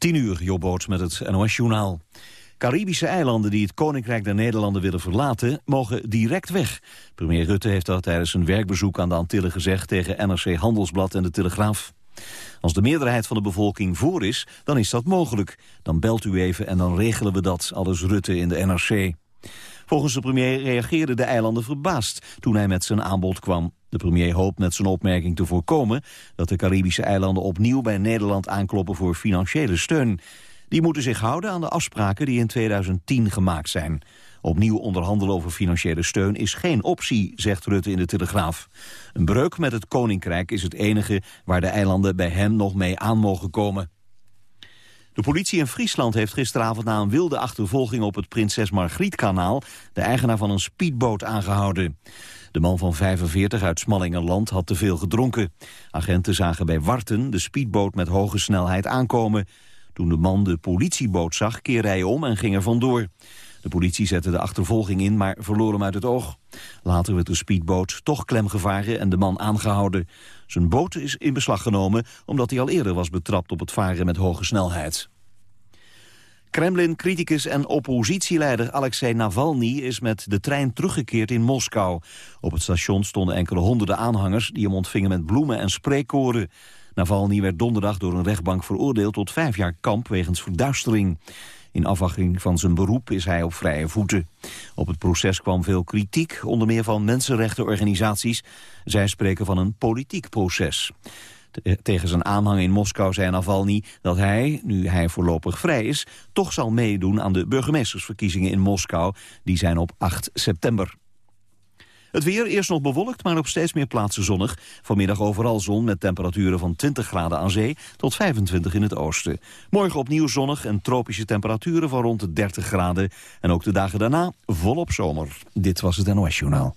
10 uur, Jobboot met het NOS-journaal. Caribische eilanden die het Koninkrijk der Nederlanden willen verlaten... mogen direct weg. Premier Rutte heeft dat tijdens een werkbezoek aan de Antillen gezegd... tegen NRC Handelsblad en de Telegraaf. Als de meerderheid van de bevolking voor is, dan is dat mogelijk. Dan belt u even en dan regelen we dat, alles Rutte in de NRC. Volgens de premier reageerden de eilanden verbaasd toen hij met zijn aanbod kwam. De premier hoopt met zijn opmerking te voorkomen dat de Caribische eilanden opnieuw bij Nederland aankloppen voor financiële steun. Die moeten zich houden aan de afspraken die in 2010 gemaakt zijn. Opnieuw onderhandelen over financiële steun is geen optie, zegt Rutte in de Telegraaf. Een breuk met het Koninkrijk is het enige waar de eilanden bij hem nog mee aan mogen komen. De politie in Friesland heeft gisteravond na een wilde achtervolging op het Prinses Margrietkanaal de eigenaar van een speedboot aangehouden. De man van 45 uit Smallingenland had te veel gedronken. Agenten zagen bij Warten de speedboot met hoge snelheid aankomen. Toen de man de politieboot zag, keerde hij om en ging er vandoor. De politie zette de achtervolging in, maar verloor hem uit het oog. Later werd de speedboot toch klemgevaren en de man aangehouden. Zijn boot is in beslag genomen omdat hij al eerder was betrapt op het varen met hoge snelheid. Kremlin-criticus en oppositieleider Alexei Navalny is met de trein teruggekeerd in Moskou. Op het station stonden enkele honderden aanhangers die hem ontvingen met bloemen en spreekkoren. Navalny werd donderdag door een rechtbank veroordeeld tot vijf jaar kamp wegens verduistering. In afwachting van zijn beroep is hij op vrije voeten. Op het proces kwam veel kritiek, onder meer van mensenrechtenorganisaties. Zij spreken van een politiek proces. Tegen zijn aanhang in Moskou zei Navalny dat hij, nu hij voorlopig vrij is... toch zal meedoen aan de burgemeestersverkiezingen in Moskou. Die zijn op 8 september. Het weer eerst nog bewolkt, maar op steeds meer plaatsen zonnig. Vanmiddag overal zon met temperaturen van 20 graden aan zee tot 25 in het oosten. Morgen opnieuw zonnig en tropische temperaturen van rond de 30 graden. En ook de dagen daarna volop zomer. Dit was het NOS Journaal.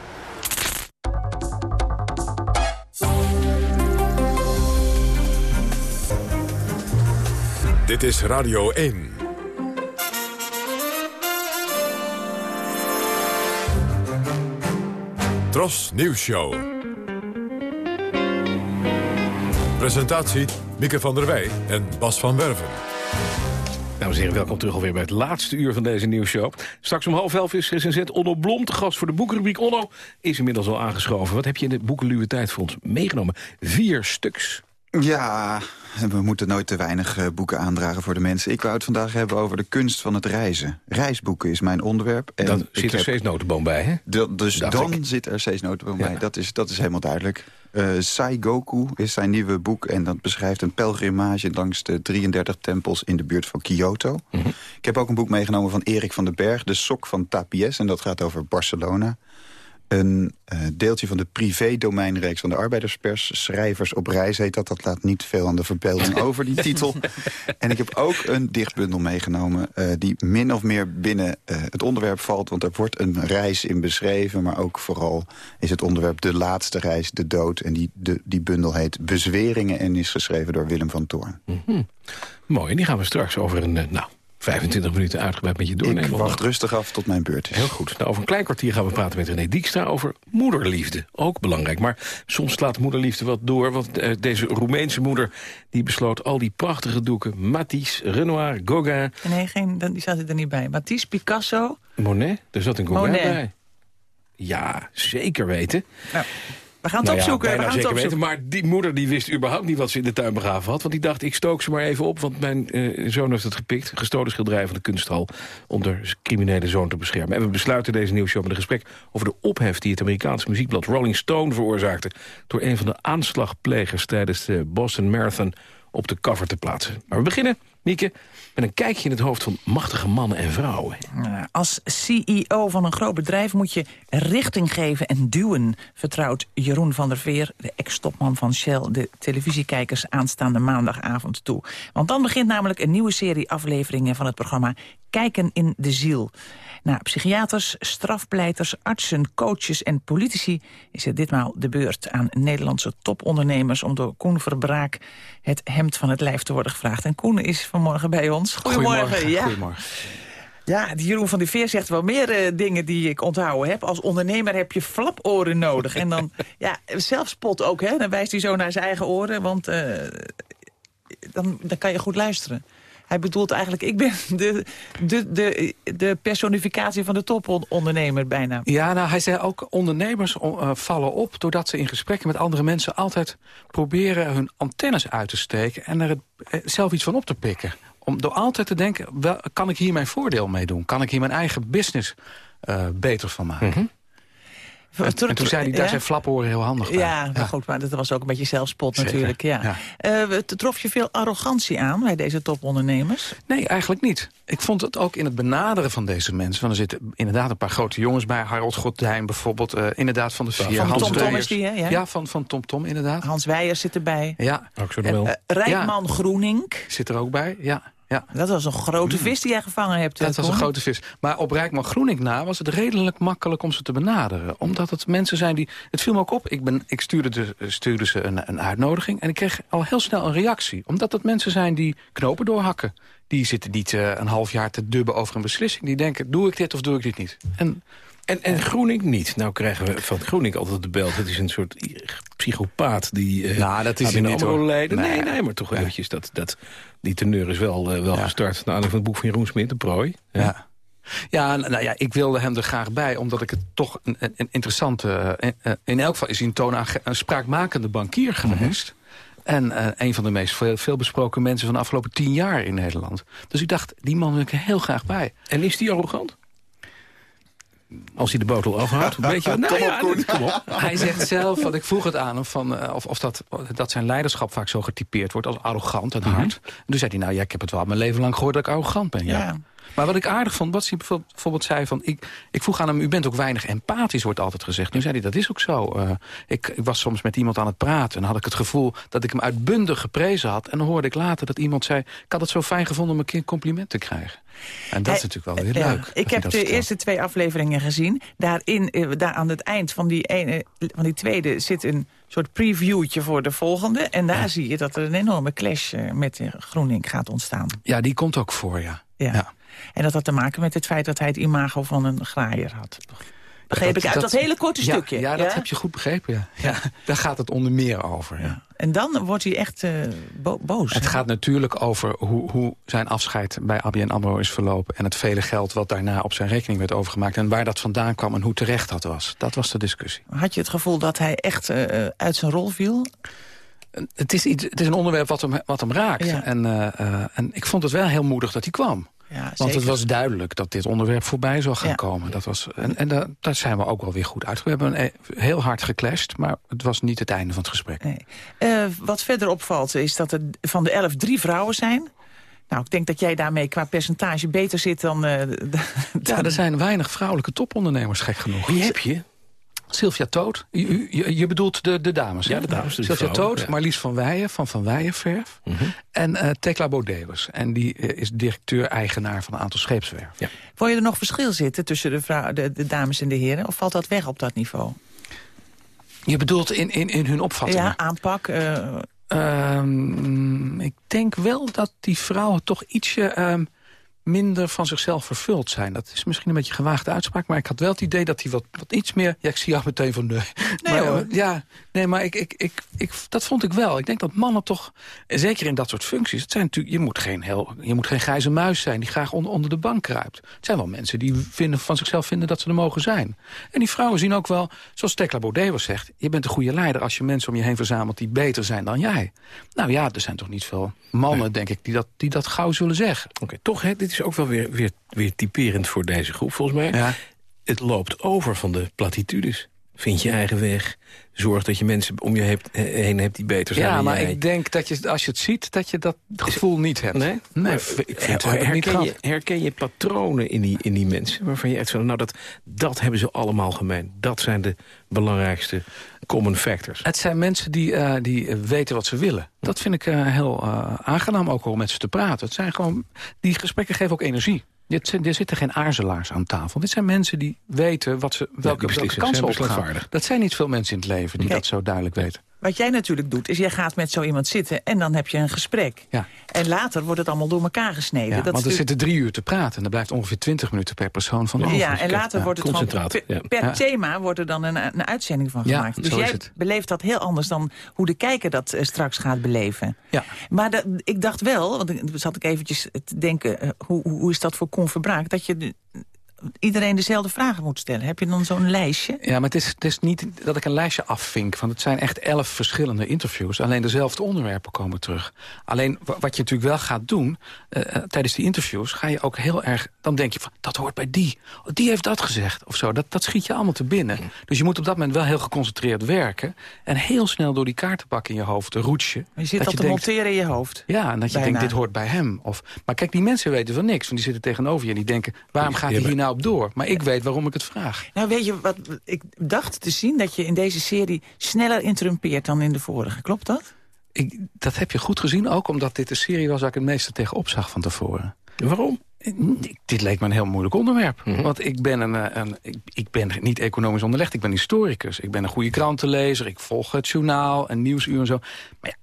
Dit is Radio 1. Tros Nieuws Show. Presentatie Mieke van der Wij en Bas van Werven. Dames en heren, welkom terug alweer bij het laatste uur van deze nieuwsshow. Straks om half elf is recensent Onno Blom te gast voor de boekenrubriek. Onno is inmiddels al aangeschoven. Wat heb je in de boekenluwe tijd voor ons meegenomen? Vier stuks. Ja, we moeten nooit te weinig eh, boeken aandragen voor de mensen. Ik wou het vandaag hebben over de kunst van het reizen. Reisboeken is mijn onderwerp. En Dan ik zit er heb- steeds notenboom bij, hè? Dus Dacht dan ik. zit er steeds notenboom Ja. bij. Dat is, dat is helemaal duidelijk. Eh Saigoku is zijn nieuwe boek en dat beschrijft een pelgrimage langs de 33 tempels in de buurt van Kyoto. Mhm. Ik heb ook een boek meegenomen van Erik van den Berg, De Sok van Tapies, en dat gaat over Barcelona. Een eh, deeltje van de privé-domeinreeks van de arbeiderspers. Schrijvers op reis heet dat. Dat laat niet veel aan de verbeelding over, die titel. En ik heb ook een dichtbundel meegenomen... eh, die min of meer binnen eh, het onderwerp valt. Want er wordt een reis in beschreven. Maar ook vooral is het onderwerp de laatste reis, de dood. En die, de, die bundel heet Bezweringen... en is geschreven door Willem van Toorn. Mooi, en die gaan we straks over een, nou, 25 minuten uitgebreid met je doornemen. Ik wacht rustig af tot mijn beurt is. Heel goed. Nou, over een klein kwartier gaan we praten met René Dijkstra over moederliefde. Ook belangrijk. Maar soms slaat moederliefde wat door. Want eh, deze Roemeense moeder die besloot al die prachtige doeken... Matisse, Renoir, Gauguin, Nee, geen, dan- die zat er niet bij. Matisse, Picasso. Monet. Er zat een Gauguin Monet. bij. Ja, zeker weten. Nou. We gaan het Nou ja, opzoeken. we gaan het zeker weten. opzoeken. Maar die moeder die wist überhaupt niet wat ze in de tuin begraven had. Want die dacht, ik stook ze maar even op. Want mijn eh, zoon heeft het gepikt. Gestolen schilderij van de kunsthal. Om de criminele zoon te beschermen. En we besluiten deze nieuwsshow met een gesprek over de ophef... die het Amerikaanse muziekblad Rolling Stone veroorzaakte... door een van de aanslagplegers tijdens de Boston Marathon op de cover te plaatsen. Maar we beginnen, Mieke, met een kijkje in het hoofd van machtige mannen en vrouwen. Als CEO van een groot bedrijf moet je richting geven en duwen... vertrouwt Jeroen van der Veer, de ex-topman van Shell... de televisiekijkers aanstaande maandagavond toe. Want dan begint namelijk een nieuwe serie afleveringen van het programma... Kijken in de ziel. Na psychiaters, strafpleiters, artsen, coaches en politici... is het ditmaal de beurt aan Nederlandse topondernemers... om door Koen Verbraak het hemd van het lijf te worden gevraagd. En Koen is vanmorgen bij ons. Goedemorgen. Ja. Goedemorgen. Ja, Jeroen van der Veer zegt wel meer eh, dingen die ik onthouden heb. Als ondernemer heb je flaporen nodig. En dan, ja, zelfspot ook, hè. Dan wijst hij zo naar zijn eigen oren, want eh, dan, dan kan je goed luisteren. Hij bedoelt eigenlijk, ik ben de, de, de, de personificatie van de topondernemer bijna. Ja, nou, hij zei ook, ondernemers eh, vallen op... doordat ze in gesprekken met andere mensen altijd proberen hun antennes uit te steken... en er het, eh, zelf iets van op te pikken. Om, door altijd te denken, wel, kan ik hier mijn voordeel mee doen? Kan ik hier mijn eigen business eh, beter van maken? En, en toen zei hij, daar Ja? zijn flaporen heel handig bij. Ja, maar goed, maar dat was ook een beetje zelfspot Zeker, natuurlijk. Ja. ja. Eh, we- trof je veel arrogantie aan bij deze topondernemers? Nee, eigenlijk niet. Ik vond het ook in het benaderen van deze mensen... want er zitten inderdaad een paar grote jongens bij. Harold Gordijn bijvoorbeeld, eh, inderdaad van de vier. Van Hans Tom Tom is die, hè? Ja. Ja, van, van Tom Tom inderdaad. Hans Weijers zit erbij. Ja, Wel. eh, Rijkman Groenink. zit er ook bij. Ja, ja. Dat was een grote vis die jij gevangen hebt. Dat was een grote vis. Maar op Rijkman Groening na was het redelijk makkelijk om ze te benaderen. Omdat het mensen zijn die... Het viel me ook op. Ik, ben, ik stuurde, de, stuurde ze een, een uitnodiging. En ik kreeg al heel snel een reactie. Omdat het mensen zijn die knopen doorhakken. Die zitten niet eh, een half jaar te dubben over een beslissing. Die denken, doe ik dit of doe ik dit niet? En En, en Groening niet. Nou krijgen we van Groening altijd de bel. Het is een soort psychopaat die... eh Nou, dat is niet, hoor. leiden. Nee, Nee. nee, maar toch eventjes. Dat, dat, die teneur is wel, eh, wel gestart. Naar aanleiding van het boek van Jeroen Smit, De Prooi. Ja. Ja, nou ja, ik wilde hem er graag bij, omdat ik het toch een, een, interessante... eh, in elk geval is hij een, toonaange- een spraakmakende bankier geweest. En een van de meest veel, veel besproken mensen van de afgelopen tien jaar in Nederland. Dus ik dacht, die man wil ik er heel graag bij. En is die arrogant? Als hij de botel afhoudt, weet je wat? Nou Kom op, ja, Koen. kom op. Hij zegt zelf, want ik vroeg het aan hem, van, eh, of, of dat, dat zijn leiderschap vaak zo getypeerd wordt als arrogant en hard. En toen zei hij, nou ja, ik heb het wel mijn leven lang gehoord dat ik arrogant ben. Ja. Ja. Maar wat ik aardig vond, wat hij bijvoorbeeld, bijvoorbeeld zei van... Ik, ik vroeg aan hem, u bent ook weinig empathisch, wordt altijd gezegd. Nu zei hij, dat is ook zo. Eh, ik, ik was soms met iemand aan het praten en had ik het gevoel... dat ik hem uitbundig geprezen had. En dan hoorde ik later dat iemand zei... ik had het zo fijn gevonden om een keer een compliment te krijgen. En dat is Hij- natuurlijk wel weer Ja, leuk. ik heb de vertelt. eerste twee afleveringen gezien. Daarin, eh, daar aan het eind van die, ene, van die tweede zit een soort previewtje voor de volgende. En daar zie je dat er een enorme clash eh, met Groening gaat ontstaan. Ja, die komt ook voor, ja. Ja. Ja. En dat had te maken met het feit dat hij het imago van een graaier had. Begreep ik uit dat, hele korte ja, stukje. Ja, dat heb je goed begrepen, ja. ja. Daar gaat het onder meer over, ja. En dan wordt hij echt eh, bo- boos. Het hè? gaat natuurlijk over hoe, hoe zijn afscheid bij ABN AMRO is verlopen... en het vele geld wat daarna op zijn rekening werd overgemaakt... en waar dat vandaan kwam en hoe terecht dat was. Dat was de discussie. Had je het gevoel dat hij echt eh, uit zijn rol viel? Het is, iets, het is een onderwerp wat hem, wat hem raakt. En, eh, eh, en ik vond het wel heel moedig dat hij kwam. Ja, Want zeker. het was duidelijk dat dit onderwerp voorbij zou gaan Ja. komen. Dat was, en en daar, daar zijn we ook wel weer goed uit. We hebben een, eh, heel hard geclashed, maar het was niet het einde van het gesprek. Nee. Eh, wat verder opvalt is dat er van de elf drie vrouwen zijn. Nou, ik denk dat jij daarmee qua percentage beter zit dan... eh, Ja, er zijn weinig vrouwelijke topondernemers, gek genoeg. Wie heb je? Sylvia Toot. Je, je, je bedoelt de, de dames, hè? Ja, de dames, Sylvia Toot, ja. Marlies van Weijen van Van Weijenverf. Mhm. En eh Tekla Bodewers. En die eh, is directeur-eigenaar van een aantal scheepswerf. Ja. Vond je er nog verschil zitten tussen de, vrouw, de, de dames en de heren? Of valt dat weg op dat niveau? Je bedoelt in, in, in hun opvattingen? Ja, aanpak. eh, Ehm, ik denk wel dat die vrouwen toch ietsje... ehm, minder van zichzelf vervuld zijn. Dat is misschien een beetje een gewaagde uitspraak... maar ik had wel het idee dat hij wat, wat iets meer... Ja, ik zie jou meteen van... Nee, Nee, maar, hoor. Ja, nee, maar ik, ik, ik, ik, dat vond ik wel. Ik denk dat mannen toch, zeker in dat soort functies... Het zijn natuurlijk, je, moet geen heel, je moet geen grijze muis zijn die graag onder, onder de bank kruipt. Het zijn wel mensen die vinden, van zichzelf vinden dat ze er mogen zijn. En die vrouwen zien ook wel, zoals Tekla Baudet zegt... je bent een goede leider als je mensen om je heen verzamelt... die beter zijn dan jij. Nou ja, er zijn toch niet veel mannen, denk ik, die dat, die dat gauw zullen zeggen. Oké, toch, hè, dit is ook wel weer, weer, weer typerend voor deze groep, volgens mij. Ja. Het loopt over van de platitudes. Vind je eigen weg. Zorg dat je mensen om je hebt, heen hebt die beter zijn Ja, maar jij. ik denk dat je, als je het ziet, dat je dat gevoel niet hebt. Nee? Nee, Maar, ik vind herken, je, herken je patronen in die, in die mensen? Waarvan je echt zegt, nou dat, dat hebben ze allemaal gemeen. Dat zijn de belangrijkste common factors. Het zijn mensen die, eh, die weten wat ze willen. Dat vind ik eh, heel eh, aangenaam ook om met ze te praten. Het zijn gewoon, die gesprekken geven ook energie. Dit zijn, er zitten geen aarzelaars aan tafel. Dit zijn mensen die weten wat ze, welke, welke beslissen. kansen opgaan. Dat zijn niet veel mensen in het leven die dat zo duidelijk weten. Wat jij natuurlijk doet, is jij gaat met zo iemand zitten... en dan heb je een gesprek. Ja. En later wordt het allemaal door elkaar gesneden. Ja, dat want er zitten drie uur te praten. En er blijft ongeveer twintig minuten per persoon van over. Ja, en later ja, wordt het gewoon per, thema wordt er dan een, een uitzending van Ja, gemaakt. Dus jij beleeft dat heel anders dan hoe de kijker dat eh, straks gaat beleven. Ja. Maar dat- ik dacht wel, want ik zat ik eventjes te denken, eh, hoe, hoe is dat voor Con Verbraak, dat je iedereen dezelfde vragen moet stellen. Heb je dan zo'n lijstje? Ja, maar het is, het is niet dat ik een lijstje afvink. Want het zijn echt elf verschillende interviews. Alleen dezelfde onderwerpen komen terug. Alleen wa- wat je natuurlijk wel gaat doen... eh, eh, tijdens die interviews ga je ook heel erg... dan denk je van, dat hoort bij die. Oh, die heeft dat gezegd, of zo. Dat, dat schiet je allemaal te binnen. Dus je moet op dat moment wel heel geconcentreerd werken... en heel snel door die kaartenbak in je hoofd, een roetje... Je zit dat dat te denkt, monteren in je hoofd. Ja, en dat je Bijna. denkt, dit hoort bij hem. Of, maar kijk, die mensen weten van niks. Want die zitten tegenover je en die denken... waarom gaat hij hier nou op door? Maar ik weet waarom ik het vraag. Nou, weet je wat? Ik dacht te zien dat je in deze serie sneller interrumpeert dan in de vorige. Klopt dat? Ik, dat heb je goed gezien, ook omdat dit de serie was... waar ik het meeste tegenop zag van tevoren. Waarom? Ik- Dit leek me een heel moeilijk onderwerp. Mhm. Want ik ben, een, eh, een, ik, ik ben niet economisch onderlegd, ik ben historicus. Ik ben een goede krantenlezer, ik volg het journaal en nieuwsuur en zo. Maar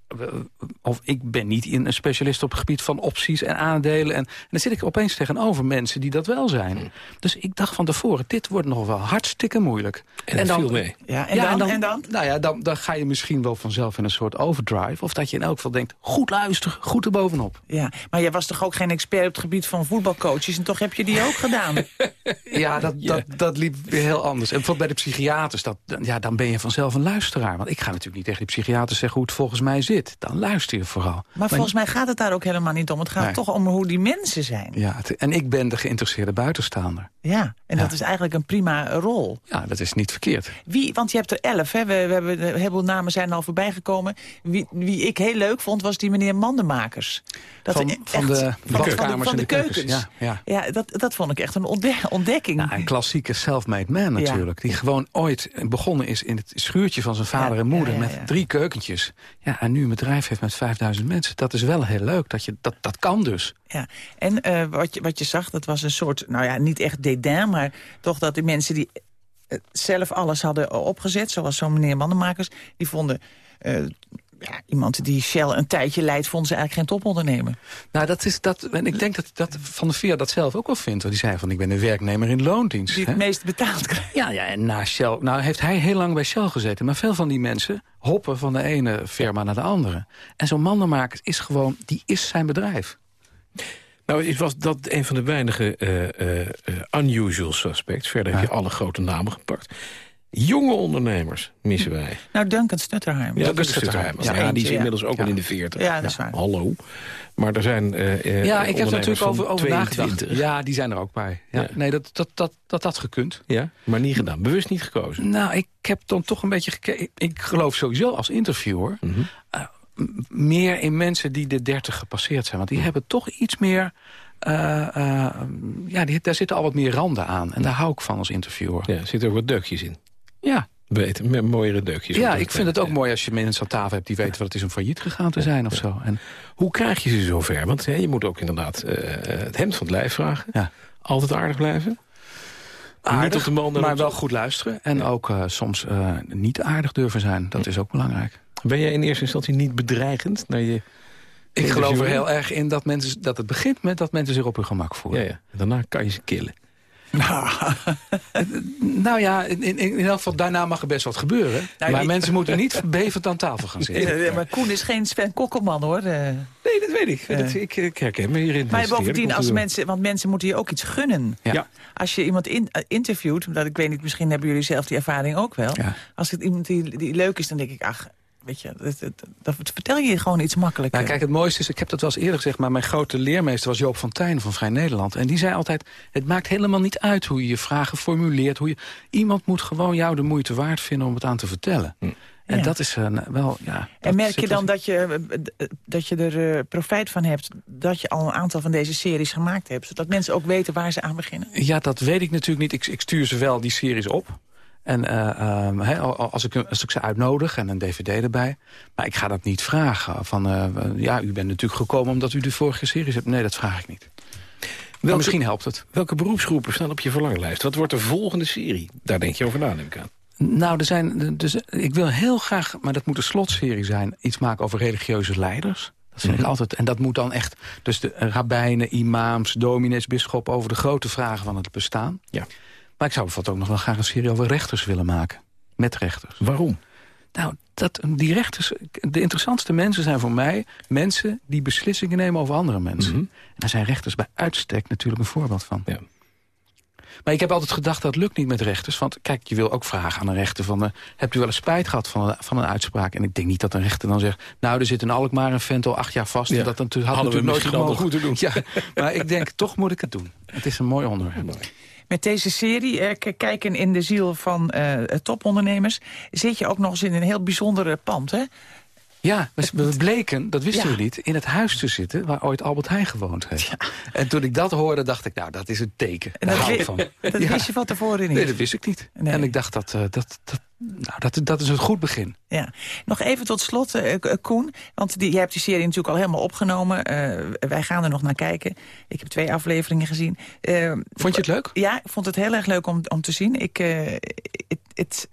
of ik ben niet een een specialist op het gebied van opties en aandelen. En, en dan zit ik opeens tegenover mensen die dat wel zijn. Mhm. Dus ik dacht van tevoren, dit wordt nog wel hartstikke moeilijk. En, dat viel mee. Ja, en, Ja, dan, en dan? Nou ja, dan, dan ga je misschien wel vanzelf in een soort overdrive. Of dat je in elk geval denkt, goed luisteren, goed erbovenop. Ja, maar jij was toch ook geen expert op het gebied van voetbalcoaches... en toch heb je die ook gedaan? Ja, dat, dat, dat liep weer heel anders. En bijvoorbeeld bij de psychiaters, dat, dan- ja, dan ben je vanzelf een luisteraar. Want ik ga natuurlijk niet tegen die psychiaters zeggen hoe het volgens mij zit. Dan luister je vooral. Maar volgens mij gaat het daar ook helemaal niet om. Het gaat Nee. toch om hoe die mensen zijn. Ja, het- en ik ben de geïnteresseerde buitenstaander. Ja, en Ja. dat is eigenlijk een prima rol. Ja, dat is niet verkeerd. Wie, want je hebt er elf, hè? We, we hebben, een heleboel namen zijn al voorbij gekomen. Wie, wie ik heel leuk vond, was die meneer Mandenmakers. Dat Van- echt- van de van, van de, van en de de keukens. keukens. Ja, ja. Ja, dat, dat vond ik echt een ontde- ontdekking. Nou, een klassieke self-made man natuurlijk. Die gewoon ooit begonnen is in het schuurtje van zijn vader en moeder... met drie keukentjes. Ja, en nu bedrijf heeft met 5000 mensen. Dat is wel heel leuk. Dat, je, dat, dat kan dus. Ja, en eh, wat, je, wat je zag, dat was een soort, nou ja, niet echt dédain... maar toch dat de mensen die eh, zelf alles hadden opgezet... zoals zo'n meneer Mandenmakers, die vonden... eh, ja, iemand die Shell een tijdje leidt, vonden ze eigenlijk geen topondernemer. Nou, dat is dat. En ik denk dat, dat Van der Veer dat zelf ook wel vindt. Want die zei van, ik ben een werknemer in loondienst. Die hè? het meest betaald krijgt. Ja, ja, en na Shell... Nou, heeft hij heel lang bij Shell gezeten. Maar veel van die mensen hoppen van de ene firma naar de andere. En zo'n mandenmaker is gewoon... Die is zijn bedrijf. Nou, is- was dat een van de weinige eh, eh, eh, unusual suspects. Verder heb je alle grote namen gepakt. Jonge ondernemers missen wij. Nou, Duncan Stutterheim. Ja, dat dat het er. Ja, Ja, die is inmiddels ook Ja. al in de 40. Ja, dat is waar. Hallo. Maar er zijn eh eh, Ja, ik heb er natuurlijk over, over nagedacht. 22. Ja, die zijn er ook bij. Ja, Ja. Nee, dat dat, dat, dat had gekund. Ja, maar niet gedaan. Bewust niet gekozen. Nou, ik heb dan toch een beetje gekeken. Ik, geloof sowieso als interviewer... Mhm. eh, meer in mensen die de 30 gepasseerd zijn. Want die hebben toch iets meer... eh, eh, ja, die, daar zitten al wat meer randen aan. En daar hou ik van als interviewer. Ja, er zitten ook wat deukjes in. Ja, Beter, met mooiere deukjes. ja ik vind het ook ja. mooi als je mensen aan tafel hebt... die weten wat het is om failliet gegaan te zijn of zo. En, Hoe krijg je ze zover? Want hè, je moet ook inderdaad eh, het hemd van het lijf vragen. Ja. Altijd aardig blijven. aardig, niet op de man maar wel goed luisteren. En ook eh, soms eh, niet aardig durven zijn. Dat is ook belangrijk. Ben jij in eerste instantie niet bedreigend naar je Ik geloof er heel erg in dat, mensen, dat het begint met dat mensen zich op hun gemak voelen. Ja, ja. Daarna kan je ze killen. Nou ja, in, in, in elk geval daarna mag er best wat gebeuren. Nou, maar mensen moeten niet bevend aan tafel gaan zitten. Eh, maar Koen is geen Sven Kokkelman, hoor. Eh, Nee, dat weet ik. Dat, ik, ik herken me hierin. Maar bovendien, als mensen, want mensen moeten je ook iets gunnen. Ja. Ja. Als je iemand in, eh, interviewt, dat ik weet niet, misschien hebben jullie zelf die ervaring ook wel. Ja. Als het iemand die, die leuk is, dan denk ik, ach, weet je, dat, dat, dat vertel je gewoon iets makkelijker. Nou, kijk, het mooiste is, ik heb dat wel eens eerder gezegd... maar mijn grote leermeester was Joop van Tijn van Vrij Nederland. En die zei altijd, het maakt helemaal niet uit hoe je je vragen formuleert. Hoe je, iemand moet gewoon jou de moeite waard vinden om het aan te vertellen. En Ja. dat is eh, wel, ja... en merk je dan dat je, eh, dat je er eh, profijt van hebt... dat je al een aantal van deze series gemaakt hebt... zodat mensen ook weten waar ze aan beginnen? Ja, dat weet ik natuurlijk niet. Ik, ik stuur ze wel die series op. En eh, ehm, als, ik, als ik ze uitnodig en een dvd erbij. Maar ik ga dat niet vragen. Van, eh, ja, u bent natuurlijk gekomen omdat u de vorige series hebt. Nee, dat vraag ik niet. Welke- misschien helpt het. Welke beroepsgroepen staan op je verlanglijst? Wat wordt de volgende serie? Daar denk je over na, neem ik aan. Nou, er zijn, dus, ik wil heel graag, maar dat moet een slotserie zijn... iets maken over religieuze leiders. Dat vind ik altijd. En dat moet dan echt... Dus de rabbijnen, imams, dominees, bisschoppen... over de grote vragen van het bestaan. Ja. Maar ik zou bijvoorbeeld ook nog wel graag een serie over rechters willen maken. Met rechters. Waarom? Nou, dat, die rechters... De interessantste mensen zijn voor mij mensen... die beslissingen nemen over andere mensen. Mhm. En daar zijn rechters bij uitstek natuurlijk een voorbeeld van. Ja. Maar ik heb altijd gedacht dat lukt niet met rechters. Want kijk, je wil ook vragen aan een rechter van... eh, hebt u wel eens spijt gehad van een, van een uitspraak? En ik denk niet dat een rechter dan zegt... nou, er zit in Alkmaar een vent al acht jaar vast. Ja. En dat natuurlijk, had Hadden we natuurlijk nooit gemogen. moeten doen. Ja, maar ik denk, toch moet ik het doen. Het is een mooi onderwerp. Met deze serie, eh, kijken in de ziel van eh, topondernemers... zit je ook nog eens in een heel bijzonder pand, hè? Ja, we, bleken, dat wisten Ja. we niet, in het huis te zitten... waar ooit Albert Heijn gewoond heeft. En toen ik dat hoorde, dacht ik, nou, dat is een teken. En Daar dat, hou ik van. dat Ja. wist je van tevoren niet. Nee, dat wist ik niet. Nee. En ik dacht, dat, eh, dat, dat, nou, dat, dat is een goed begin. Ja. Nog even tot slot, eh, K- Koen. Want die, jij hebt die serie natuurlijk al helemaal opgenomen. Eh, wij gaan er nog naar kijken. Ik heb twee afleveringen gezien. Eh, Vond je het leuk? Ja, ik vond het heel erg leuk om, om te zien. Ik, eh, het, het,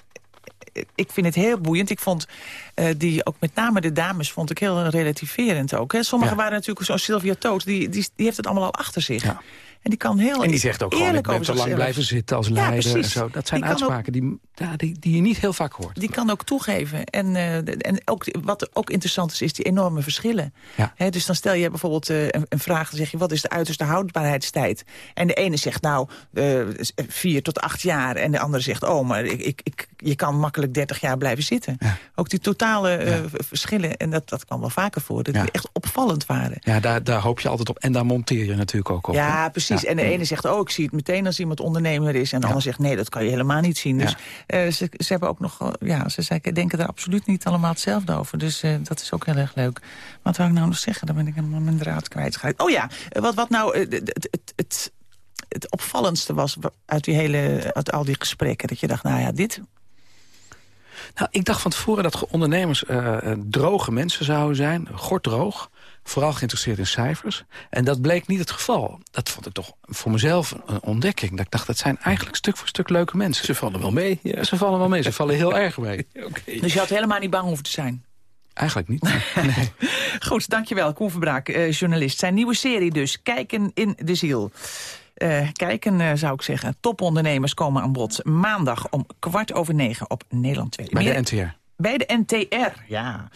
ik vind het heel boeiend. Ik vond eh, die, ook met name de dames, vond ik heel relativerend ook. Hè. Sommigen Ja. waren natuurlijk zoals Sylvia Toot. Die, die, die heeft het allemaal al achter zich. Ja. En die kan heel En die zegt ook gewoon, ik eerlijk ben te lang blijven zitten als Ja, leider. en precies. zo. Dat zijn Die kan ook- uitspraken die, ja, die, die je niet heel vaak hoort. Die kan ook toegeven. En, eh, en ook, wat ook interessant is, is die enorme verschillen. Ja. Dus dan stel je bijvoorbeeld eh, een, een vraag, dan zeg je... wat is de uiterste houdbaarheidstijd? En de ene zegt nou eh, vier tot acht jaar. En de andere zegt, oh, maar ik, ik, ik, je kan makkelijk 30 jaar blijven zitten. Ja. Ook die totale verschillen, en dat, dat kwam wel vaker voor... dat Ja. die echt opvallend waren. Ja, daar, daar hoop je altijd op. En daar monteer je natuurlijk ook op. Ja, precies. Ja. En de ene zegt, oh, ik zie het meteen als iemand ondernemer is. En de Ja. ander zegt, nee, dat kan je helemaal niet zien. Dus eh, ze, ze hebben ook nog, eh, ja, ze denken er absoluut niet allemaal hetzelfde over. Dus eh, dat is ook heel erg leuk. Wat wou ik nou nog zeggen? Dan ben ik helemaal mijn draad kwijtgeraakt. Oh ja, wat, wat nou het, het, het, het, opvallendste was uit, die hele, uit al die gesprekken. Dat je dacht, nou ja, dit... Nou, ik dacht van tevoren dat ondernemers droge mensen zouden zijn. Gorddroog. Vooral geïnteresseerd in cijfers. En dat bleek niet het geval. Dat vond ik toch voor mezelf een ontdekking. Dat ik dacht, dat zijn eigenlijk stuk voor stuk leuke mensen. Ze vallen wel mee. Ja. Ze vallen wel mee. Ze vallen heel erg mee. Oké. Dus je had helemaal niet bang hoeven te zijn. Eigenlijk niet. Nee. Goed, dankjewel. Koen Verbraak, eh, journalist. Zijn nieuwe serie dus, Kijken in de Ziel. Eh, kijken, eh, zou ik zeggen. Topondernemers komen aan bod. Maandag om kwart over negen op Nederland 2. Bij Meer- de NTR. Bij de NTR, ja.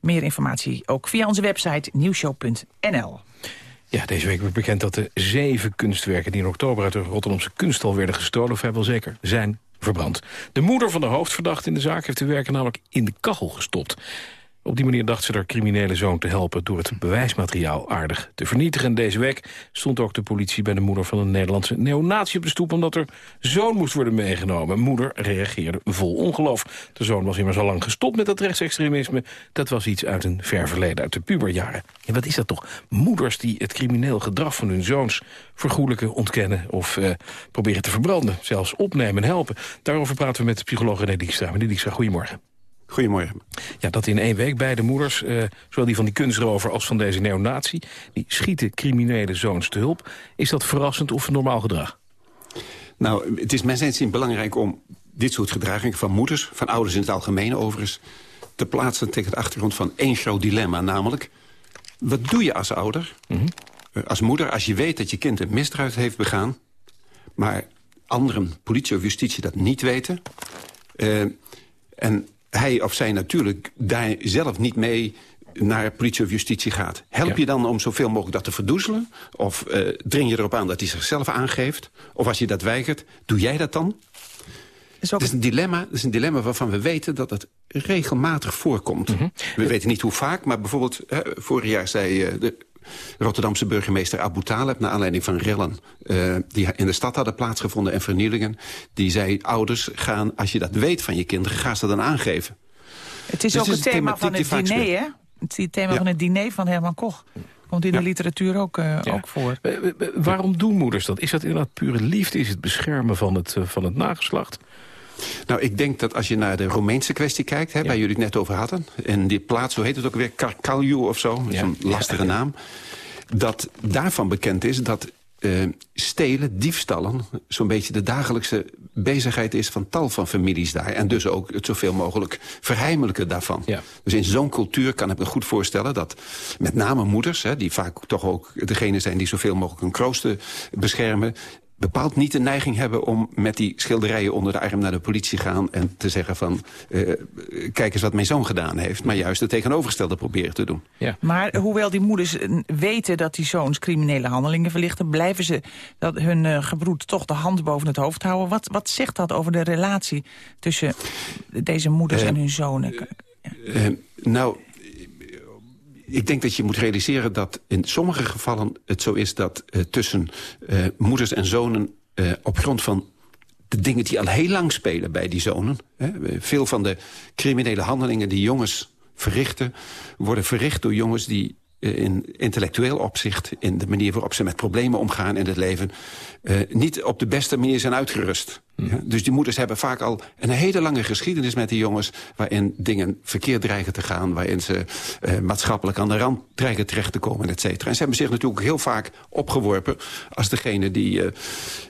Meer informatie ook via onze website nieuwshow.nl. Ja, deze week werd bekend dat de zeven kunstwerken... die in oktober uit de Rotterdamse kunsthal werden gestolen... vrijwel zeker zijn verbrand. De moeder van de hoofdverdachte in de zaak... heeft de werken namelijk in de kachel gestopt. Op die manier dacht ze haar criminele zoon te helpen... door het bewijsmateriaal aardig te vernietigen. En deze week stond ook de politie bij de moeder van een Nederlandse neonatie op de stoep... omdat er zoon moest worden meegenomen. Moeder reageerde vol ongeloof. De zoon was immers al lang gestopt met dat rechtsextremisme. Dat was iets uit een ver verleden, uit de puberjaren. En wat is dat toch? Moeders die het crimineel gedrag van hun zoons vergoelijken, ontkennen... of eh, proberen te verbranden, zelfs opnemen en helpen. Daarover praten we met psycholoog René Dijkstra. Meneer goedemorgen. Goedemorgen. Ja, dat in één week beide moeders, eh, zowel die van die kunstrover als van deze neonatie... die schieten criminele zoons te hulp. Is dat verrassend of normaal gedrag? Nou, het is mijn zin belangrijk om dit soort gedragingen van moeders... van ouders in het algemeen overigens... te plaatsen tegen de achtergrond van één groot dilemma. Namelijk, wat doe je als ouder, Mhm. eh, als moeder... als je weet dat je kind een misdrijf heeft begaan... maar anderen, politie of justitie, dat niet weten... eh, en hij of zij natuurlijk daar zelf niet mee naar politie of justitie gaat. Help Ja. je dan om zoveel mogelijk dat te verdoezelen? Of eh, dring je erop aan dat hij zichzelf aangeeft? Of als je dat weigert, doe jij dat dan? Is ook Het is een dilemma, het is een dilemma waarvan we weten dat het regelmatig voorkomt. Mhm. We weten niet hoe vaak, maar bijvoorbeeld... Hè, vorig jaar zei eh, de Rotterdamse burgemeester Abu Taleb... naar aanleiding van rellen eh, die in de stad hadden plaatsgevonden... en vernielingen, die zei... ouders, gaan, als je dat weet van je kinderen, ga ze dan aangeven. Het is Dus ook het thema van het diner, hè? Het thema Ja. van het diner van Herman Koch. Komt in de Ja. literatuur ook, eh, Ja. ook voor. Eh, Waarom doen moeders dat? Is dat inderdaad pure liefde? Is het beschermen van het, van het nageslacht? Nou, ik denk dat als je naar de Romeinse kwestie kijkt... Hè, waar jullie het net over hadden... en die plaats, hoe heet het ook weer, Carcaliu of zo... Ja. zo'n lastige Ja. naam... dat daarvan bekend is dat eh, stelen, diefstallen... zo'n beetje de dagelijkse bezigheid is van tal van families daar. En dus ook het zoveel mogelijk verheimelijken daarvan. Ja. Dus in zo'n cultuur kan ik me goed voorstellen dat met name moeders... Hè, die vaak toch ook degene zijn die zoveel mogelijk hun kroosten beschermen bepaald niet de neiging hebben om met die schilderijen onder de arm naar de politie gaan... en te zeggen van, eh, kijk eens wat mijn zoon gedaan heeft. Maar juist het tegenovergestelde proberen te doen. Ja. Maar hoewel die moeders eh, weten dat die zoons criminele handelingen verlichten... blijven ze dat hun eh, gebroed toch de hand boven het hoofd houden. Wat, wat zegt dat over de relatie tussen deze moeders en hun zonen? Nou, ik denk dat je moet realiseren dat in sommige gevallen het zo is... dat eh, tussen eh, moeders en zonen eh, op grond van de dingen die al heel lang spelen bij die zonen... Hè, veel van de criminele handelingen die jongens verrichten... worden verricht door jongens die in intellectueel opzicht... in de manier waarop ze met problemen omgaan in het leven... niet op de beste manier zijn uitgerust. Ja, dus die moeders hebben vaak al een hele lange geschiedenis met die jongens... waarin dingen verkeerd dreigen te gaan... waarin ze eh, maatschappelijk aan de rand dreigen terecht te komen, et cetera. En ze hebben zich natuurlijk heel vaak opgeworpen... als degene die eh,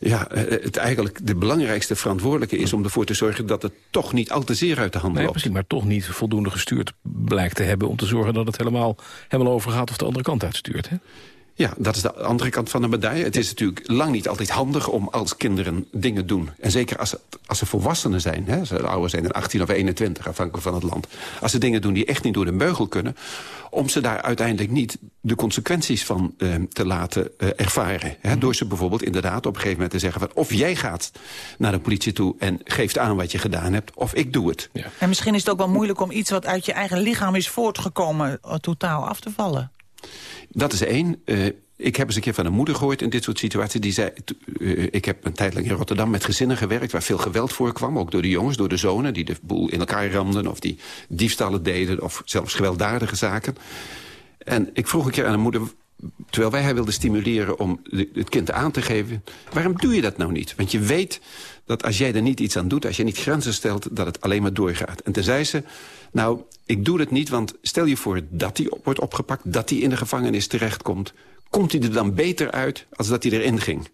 ja, eh, het eigenlijk de belangrijkste verantwoordelijke is... om ervoor te zorgen dat het toch niet al te zeer uit de hand Nee, loopt. precies, maar toch niet voldoende gestuurd blijkt te hebben... om te zorgen dat het helemaal, helemaal overgaat of de andere kant uitstuurt. Hè? Ja, dat is de andere kant van de medaille. Het is natuurlijk lang niet altijd handig om als kinderen dingen doen. En zeker als, als ze volwassenen zijn, hè, als ze ouder zijn dan 18 of 21, afhankelijk van het land. Als ze dingen doen die echt niet door de beugel kunnen... om ze daar uiteindelijk niet de consequenties van eh, te laten eh, ervaren. Hè, door ze bijvoorbeeld inderdaad op een gegeven moment te zeggen... Van, of jij gaat naar de politie toe en geeft aan wat je gedaan hebt... of ik doe het. Ja. En misschien is het ook wel moeilijk om iets wat uit je eigen lichaam is voortgekomen... eh, totaal af te vallen. Dat is één. Eh, ik heb eens een keer van een moeder gehoord in dit soort situaties. Die zei, eh, ik heb een tijd lang in Rotterdam met gezinnen gewerkt... waar veel geweld voorkwam, ook door de jongens, door de zonen... die de boel in elkaar ramden of die diefstallen deden... of zelfs gewelddadige zaken. En ik vroeg een keer aan een moeder... terwijl wij haar wilden stimuleren om het kind aan te geven... waarom doe je dat nou niet? Want je weet dat als jij er niet iets aan doet... als je niet grenzen stelt, dat het alleen maar doorgaat. En toen zei ze... Nou, ik doe het niet, want stel je voor dat hij op- wordt opgepakt... dat hij in de gevangenis terechtkomt. Komt hij er dan beter uit als dat hij erin ging?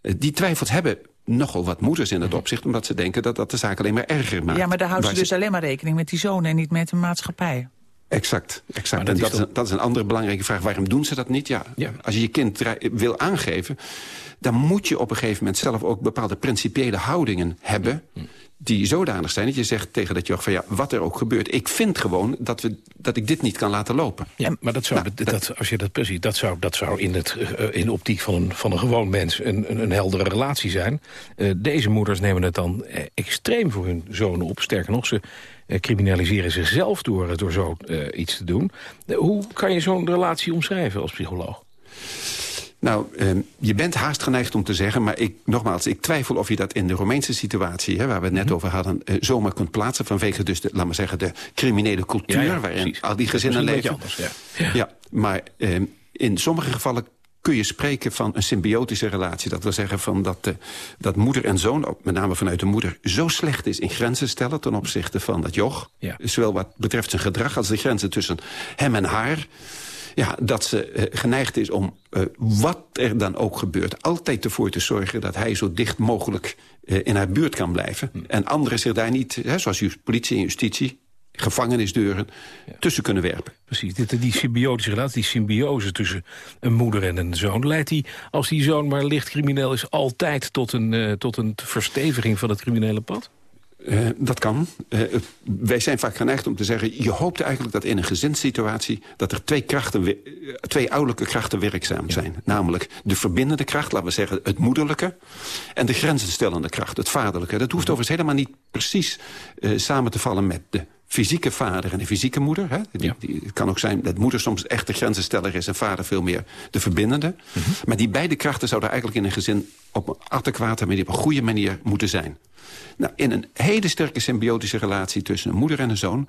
Eh, Die twijfels hebben nogal wat moeders in het opzicht... omdat ze denken dat dat de zaak alleen maar erger maakt. Ja, maar daar houden ze dus alleen maar rekening met die zonen... en niet met de maatschappij. Exact, exact. Dat en dat, is een, dat is een andere belangrijke vraag. Waarom doen ze dat niet? Ja, Ja. Als je je kind wil aangeven... dan moet je op een gegeven moment zelf ook bepaalde principiële houdingen hebben... die zodanig zijn dat je zegt tegen dat joch van ja, wat er ook gebeurt. Ik vind gewoon dat, we, dat ik dit niet kan laten lopen. Ja, maar dat zou, Nou, dat, dat- als je dat precies, dat zou, dat zou in, het, eh, in de optiek van een, van een gewoon mens een, een, een heldere relatie zijn. Eh, deze moeders nemen het dan eh, extreem voor hun zonen op. Sterker nog, ze criminaliseren zichzelf door, door zo eh, iets te doen. Hoe kan je zo'n relatie omschrijven als psycholoog? Nou, ehm, je bent haast geneigd om te zeggen... maar ik, nogmaals, ik twijfel of je dat in de Romeinse situatie... Hè, waar we het net over hadden, eh, zomaar kunt plaatsen... vanwege dus, de, laat maar zeggen, de criminele cultuur... Ja, ja, waarin precies. al die gezinnen leven. anders, ja. Ja, maar ehm, in sommige gevallen kun je spreken van een symbiotische relatie. Dat wil zeggen van dat, eh, dat moeder en zoon, ook met name vanuit de moeder... zo slecht is in grenzen stellen ten opzichte van dat joch. Ja. Zowel wat betreft zijn gedrag als de grenzen tussen hem en haar... Ja, dat ze eh, geneigd is om, eh, wat er dan ook gebeurt... altijd ervoor te zorgen dat hij zo dicht mogelijk eh, in haar buurt kan blijven. Hm. En anderen zich daar niet, hè, zoals politie en justitie... gevangenisdeuren tussen kunnen werpen. Precies, dit, die symbiotische relatie, die symbiose tussen een moeder en een zoon... leidt die, als die zoon maar licht crimineel is... altijd tot een, uh, tot een versteviging van het criminele pad? Uh, dat kan. Uh, wij zijn vaak geneigd om te zeggen... je hoopt eigenlijk dat in een gezinssituatie... dat er twee, krachten, twee ouderlijke krachten werkzaam zijn. Ja. Namelijk de verbindende kracht, laten we zeggen het moederlijke... en de grenzenstellende kracht, het vaderlijke. Dat hoeft overigens helemaal niet precies uh, samen te vallen met de fysieke vader en de fysieke moeder. Hè? Die, die, het kan ook zijn dat moeder soms echt de grenzensteller is... en vader veel meer de verbindende. Mm -hmm. Maar die beide krachten zouden eigenlijk in een gezin... op een adequate manier, op een goede manier moeten zijn. Nou, in een hele sterke symbiotische relatie tussen een moeder en een zoon...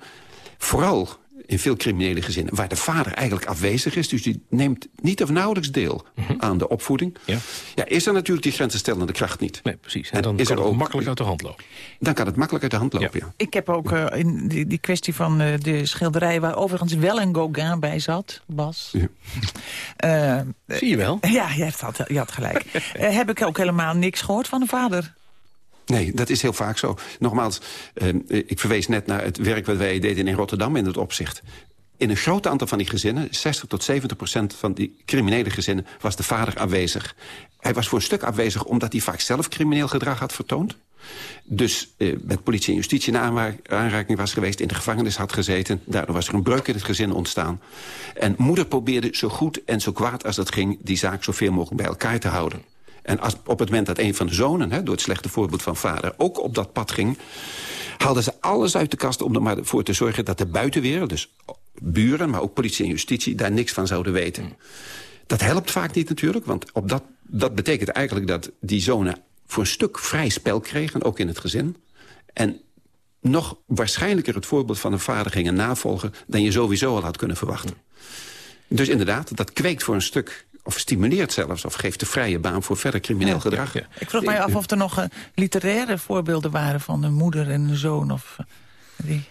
vooral in veel criminele gezinnen, waar de vader eigenlijk afwezig is... dus die neemt niet of nauwelijks deel mm -hmm. aan de opvoeding... Ja. ja. is er natuurlijk die grenzenstellende kracht niet. Nee, precies. En, en dan is kan er het ook makkelijk uit de hand lopen. Dan kan het makkelijk uit de hand lopen, ja. ja. Ik heb ook uh, in die, die, kwestie van uh, de schilderij... waar overigens wel een Gauguin bij zat, Bas. Ja. Uh, Zie je wel? Ja, je had, je had gelijk. heb ik ook helemaal niks gehoord van de vader. Nee, dat is heel vaak zo. Nogmaals, uh, ik verwees net naar het werk wat wij deden in Rotterdam in het opzicht. In een groot aantal van die gezinnen, 60 tot 70 procent van die criminele gezinnen, was de vader aanwezig. Hij was voor een stuk afwezig omdat hij vaak zelf crimineel gedrag had vertoond. Dus uh, met politie en justitie in aanraking was geweest... in de gevangenis had gezeten. Daardoor was er een breuk in het gezin ontstaan. En moeder probeerde zo goed en zo kwaad als dat ging... die zaak zoveel mogelijk bij elkaar te houden. En op het moment dat een van de zonen, hè, door het slechte voorbeeld van vader... ook op dat pad ging, haalden ze alles uit de kast... om er maar voor te zorgen dat de buitenwereld, dus buren... maar ook politie en justitie, daar niks van zouden weten. Dat helpt vaak niet natuurlijk, want op dat, dat betekent eigenlijk... dat die zonen voor een stuk vrij spel kregen, ook in het gezin. En nog waarschijnlijker het voorbeeld van een vader gingen navolgen... dan je sowieso al had kunnen verwachten. Dus inderdaad, dat kweekt voor een stuk of stimuleert zelfs, of geeft de vrije baan voor verder crimineel ja, gedrag. Ja, Ik vroeg mij af of er nog uh, literaire voorbeelden waren van een moeder en een zoon. Of, uh, die...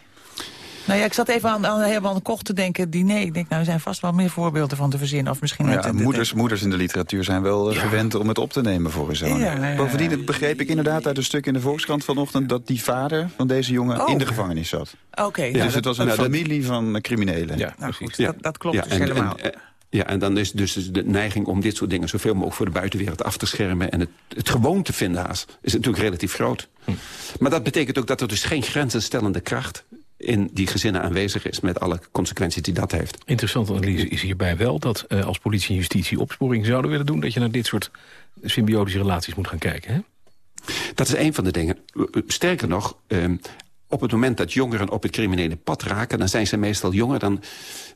Nou ja, ik zat even aan, aan Herman Koch te denken, diner. Ik denk, nou, er zijn vast wel meer voorbeelden van te verzinnen. Of misschien ja, de, moeders, de... moeders in de literatuur zijn wel ja. gewend om het op te nemen voor een zoon. Ja, ja, Bovendien begreep ik inderdaad uit een stuk in de Volkskrant vanochtend... dat die vader van deze jongen oh. in de gevangenis zat. Oké. Okay, dus nou, het was een nou, familie dat... van criminelen. Ja, nou, goed, dat, dat, klopt dus en, helemaal. En, en, ja, en dan is dus de neiging om dit soort dingen... zoveel mogelijk voor de buitenwereld af te schermen... en het, het gewoon te vinden haast, is natuurlijk relatief groot. Hm. Maar dat betekent ook dat er dus geen grenzenstellende kracht in die gezinnen aanwezig is... met alle consequenties die dat heeft. Interessante analyse is hierbij wel dat uh, als politie en justitie opsporing zouden willen doen... dat je naar dit soort symbiotische relaties moet gaan kijken, hè? Dat is een van de dingen. Sterker nog, uh, op het moment dat jongeren op het criminele pad raken... dan zijn ze meestal jonger dan,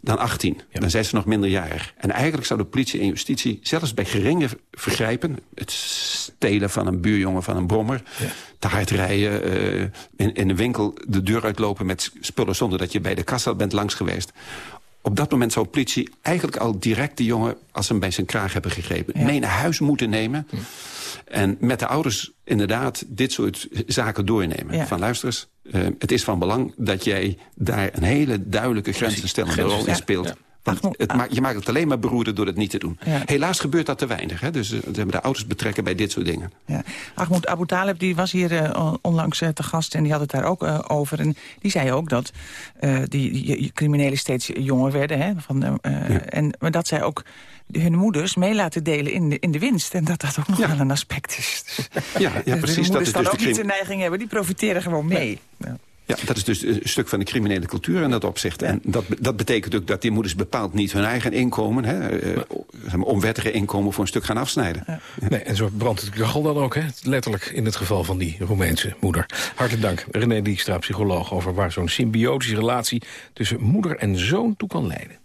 dan 18. Ja. Dan zijn ze nog minderjarig. En eigenlijk zou de politie en justitie, zelfs bij geringe vergrijpen... het stelen van een buurjongen van een brommer... Ja. te hard rijden, uh, in, in een winkel de deur uitlopen met spullen... zonder dat je bij de kassa bent langs geweest... Op dat moment zou politie eigenlijk al direct de jongen... als ze hem bij zijn kraag hebben gegrepen, ja. mee naar huis moeten nemen... Ja. En met de ouders inderdaad dit soort zaken doornemen. Ja. Van luister eens, uh, het is van belang dat jij daar een hele duidelijke grenzenstellende rol in speelt. Want het maakt, je maakt het alleen maar beroerder door het niet te doen. Ja. Helaas gebeurt dat te weinig. Hè? Dus uh, hebben de ouders betrekken bij dit soort dingen. Ja. Ahmoud Abu Talib die was hier uh, onlangs uh, te gast en die had het daar ook over. En die zei ook dat die, die, criminelen steeds jonger werden. Hè? Van, ja. en, maar dat zij ook hun moeders mee laten delen in de, in de winst. En dat dat ook nog ja. wel een aspect is. Dus, ja, ja, precies. De moeders dat is dus ook niet de neiging hebben, die profiteren gewoon mee. Ja. Ja, dat is dus een stuk van de criminele cultuur in dat opzicht. En dat, dat betekent ook dat die moeders bepaald niet hun eigen inkomen... Hè, uh, onwettige inkomen voor een stuk gaan afsnijden. Ja. Nee, en zo brandt het kachel dan ook, hè? letterlijk in het geval van die Roemeense moeder. Hartelijk dank, René Dijkstra, psycholoog... over waar zo'n symbiotische relatie tussen moeder en zoon toe kan leiden.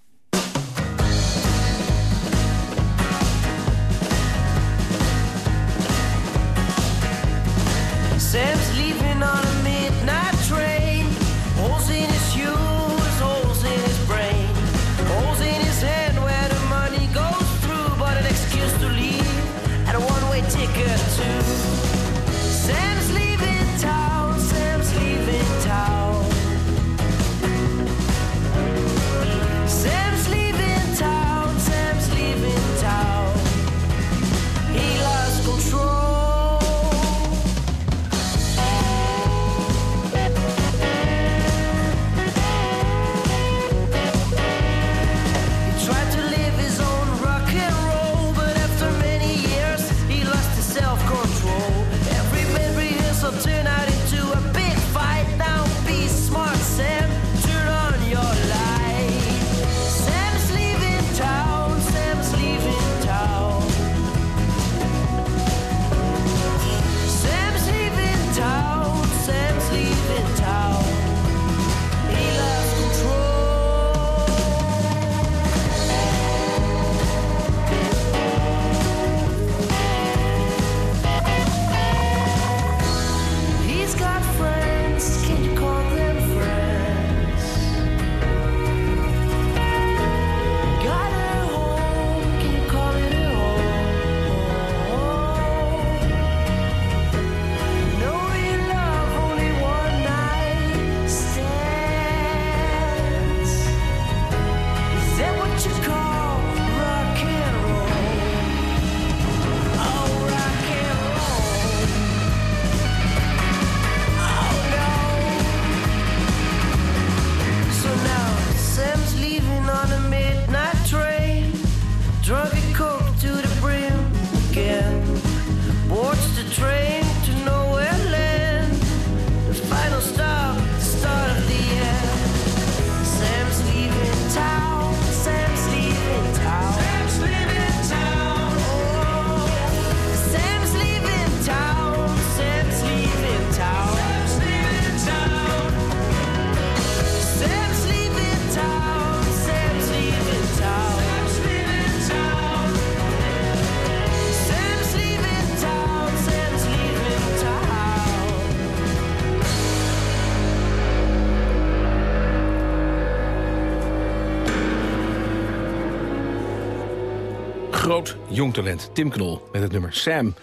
Groot jong talent. Tim Knol met het nummer Sam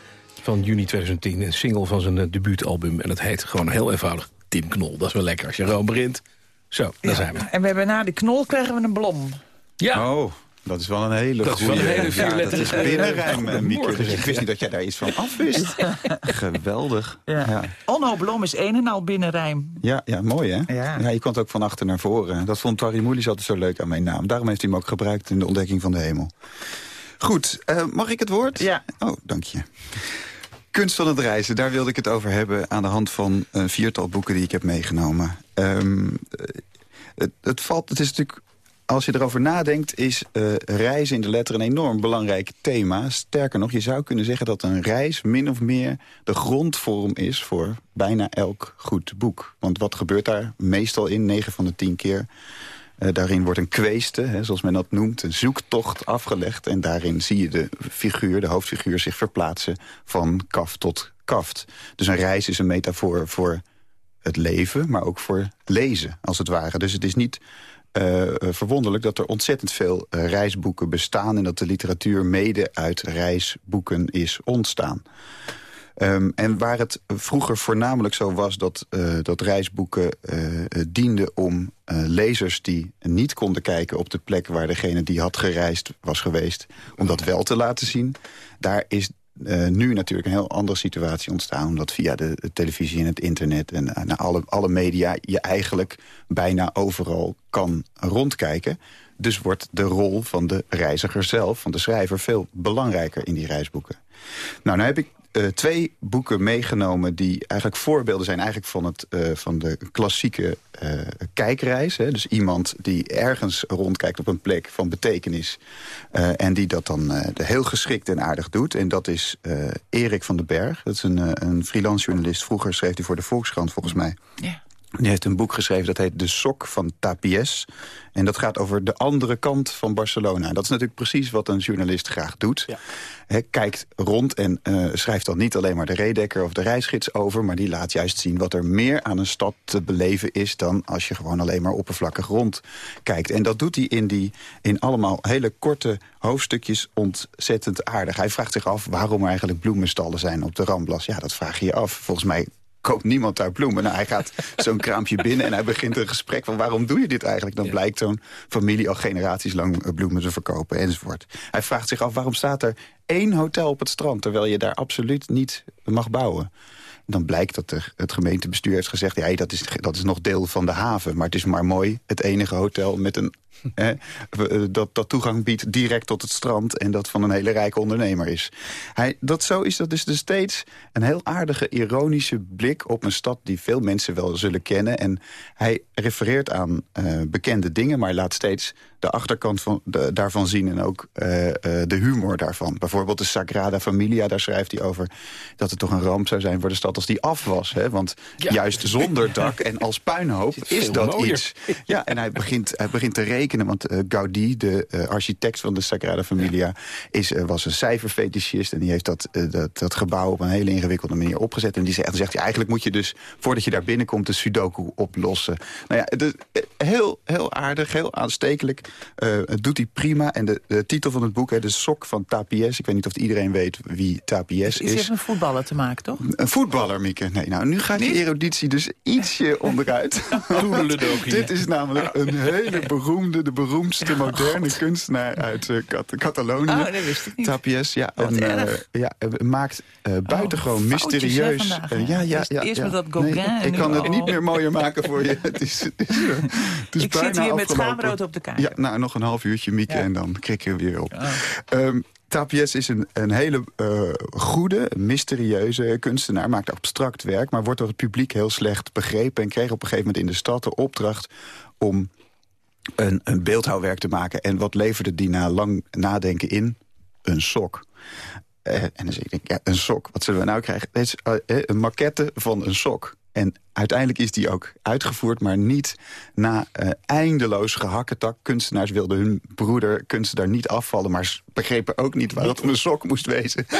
van juni 2010. Een single van zijn eh, debuutalbum. En het heet gewoon heel eenvoudig Tim Knol. Dat is wel lekker als je gewoon begint. Zo, daar zijn we. En we hebben na de knol krijgen we een blom. Ja. Oh, dat is wel een hele Dat is wel goede... een hele ja, dat binnenrijm, eh, Mieke. Dus ik wist niet dat jij daar iets van af wist. Geweldig. Ja. Ja. Onno Blom is een en al binnenrijm. Ja, ja, mooi hè? Ja. je kon het ook van achter naar voren. Dat vond Tarry Moelis altijd zo leuk aan mijn naam. Daarom heeft hij hem ook gebruikt in de ontdekking van de hemel. Goed, eh, mag ik het woord? Ja. Oh, dank je. Kunst van het reizen, daar wilde ik het over hebben... aan de hand van een viertal boeken die ik heb meegenomen. Ehm, eh, het, het, valt, het is natuurlijk... Als je erover nadenkt, is eh, reizen in de letter een enorm belangrijk thema. Sterker nog, je zou kunnen zeggen dat een reis min of meer de grondvorm is voor bijna elk goed boek. Want wat gebeurt daar meestal in, 9 van de 10 keer? Eh, daarin wordt een kweeste, hè, zoals men dat noemt, een zoektocht afgelegd. En daarin zie je de figuur, de hoofdfiguur, zich verplaatsen van kaft tot kaft. Dus een reis is een metafoor voor het leven, maar ook voor lezen, als het ware. Dus het is niet eh, eh, verwonderlijk dat er ontzettend veel reisboeken bestaan... en dat de literatuur mede uit reisboeken is ontstaan. Ehm, en waar het vroeger voornamelijk zo was dat, eh, dat reisboeken eh, eh, dienden om eh, lezers die niet konden kijken op de plek waar degene die had gereisd was geweest, om dat wel te laten zien. Daar is nu natuurlijk een heel andere situatie ontstaan, omdat via de, televisie en het internet en alle, alle media je eigenlijk bijna overal kan rondkijken. Dus wordt de rol van de reiziger zelf, van de schrijver, veel belangrijker in die reisboeken. Nou, nou heb ik eh, twee boeken meegenomen die eigenlijk voorbeelden zijn eigenlijk van, het, eh, van de klassieke eh, kijkreis. Hè? Dus iemand die ergens rondkijkt op een plek van betekenis... en die dat dan heel geschikt en aardig doet. En dat is Erik van den Berg. Dat is een, een freelance journalist. Vroeger schreef hij voor de Volkskrant volgens mij. Ja. Die heeft een boek geschreven dat heet De Sok van Tapies. En dat gaat over de andere kant van Barcelona. Dat is natuurlijk precies wat een journalist graag doet. Hij kijkt rond en eh, schrijft dan niet alleen maar de redekker of de reisgids over... maar die laat juist zien wat er meer aan een stad te beleven is... dan als je gewoon alleen maar oppervlakkig rond kijkt. En dat doet hij in, die, in allemaal hele korte hoofdstukjes ontzettend aardig. Hij vraagt zich af waarom er eigenlijk bloemenstallen zijn op de Ramblas. Ja, dat vraag je je af. Volgens mij koopt niemand daar bloemen. Nou, hij gaat zo'n kraampje binnen en hij begint een gesprek van... waarom doe je dit eigenlijk? Dan blijkt zo'n familie al generaties lang eh, bloemen te verkopen enzovoort. Hij vraagt zich af waarom staat er één hotel op het strand... terwijl je daar absoluut niet mag bouwen. Dan blijkt dat de, het gemeentebestuur heeft gezegd... ja, dat is, dat is nog deel van de haven, maar het is maar mooi... het enige hotel met een, eh, dat, dat toegang biedt direct tot het strand... en dat van een hele rijke ondernemer is. Hij, dat zo is dat dus dus steeds een heel aardige, ironische blik... op een stad die veel mensen wel zullen kennen. En hij refereert aan eh, bekende dingen... maar laat steeds de achterkant van, de, daarvan zien en ook eh, de humor daarvan. Bijvoorbeeld de Sagrada Familia, daar schrijft hij over... dat het toch een ramp zou zijn voor de stad als die af was. Hè? Want juist zonder dak en als puinhoop is dat mooier. iets. Ja, en hij begint, hij begint te rekenen, want eh, Gaudí, de eh, architect van de Sagrada Familia... Is, eh, was een cijferfetischist en die heeft dat, dat, dat gebouw op een hele ingewikkelde manier opgezet. En die zegt, dan zegt hij, eigenlijk moet je dus, voordat je daar binnenkomt... de sudoku oplossen. Nou ja, het is heel, heel aardig, heel aanstekelijk. Het doet hij prima. En de, de titel van het boek, hè, De Sok van Tapies... ik weet niet of iedereen weet wie Tapies Iets is. heeft met voetballen te maken, toch? Een voetballer, Mieke. Nee, nou, nu gaat die eruditie dus ietsje onderuit. Dit is namelijk een hele beroemde, de beroemdste moderne kunstenaar uit eh, Cat- Catalonië. Oh, dat wist ik niet. Tapies, ja. Wat en, eh, ja, eh, maakt eh, buitengewoon hè, mysterieus. vandaag, ja, ja, ja, eerst ja. met dat Gauguin Nee, ik kan het niet meer mooier maken voor je. Het is, het is, het is Ik zit hier met schaamrood op de kaart. Ja, nou, nog een half uurtje, Mieke, Ja. en dan krikken we weer op. Ehm, Tapies is een, een hele goede, mysterieuze kunstenaar. Maakt abstract werk, maar wordt door het publiek heel slecht begrepen... en kreeg op een gegeven moment in de stad de opdracht... om een, een beeldhouwwerk te maken. En wat leverde die na lang nadenken in? Een sok. Eh, en dan ik, ja, een sok, wat zullen we nou krijgen? Het is eh, eh, een maquette van een sok. En uiteindelijk is die ook uitgevoerd, maar niet na eh, eindeloos gehakketak. Kunstenaars wilden hun broeder kunstenaar niet afvallen... maar begrepen ook niet waar het een sok moest wezen.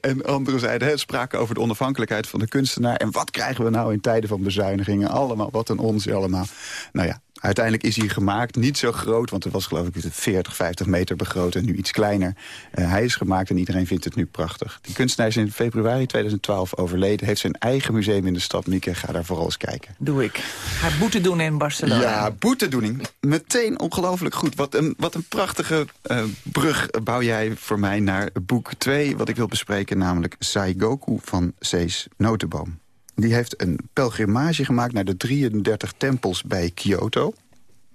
En anderen zeiden, hè, spraken over de onafhankelijkheid van de kunstenaar. En wat krijgen we nou in tijden van bezuinigingen? Allemaal, wat een onzin allemaal. Nou ja, Uiteindelijk is hij gemaakt, niet zo groot... want het was geloof ik 40, 50 meter begroot en nu iets kleiner. Uh, hij is gemaakt en iedereen vindt het nu prachtig. Die kunstenaar is in februari 2012 overleden. Heeft zijn eigen museum in de stad. Mieke, ga daar vooral eens kijken. Doe ik. Ga boete doen in Barcelona. Ja, boetedoening. Meteen ongelooflijk goed. Wat een, wat een prachtige uh, brug bouw jij voor mij naar boek 2... wat ik wil bespreken, namelijk Saigoku van Cees Notenboom. Die heeft een pelgrimage gemaakt naar de 33 tempels bij Kyoto.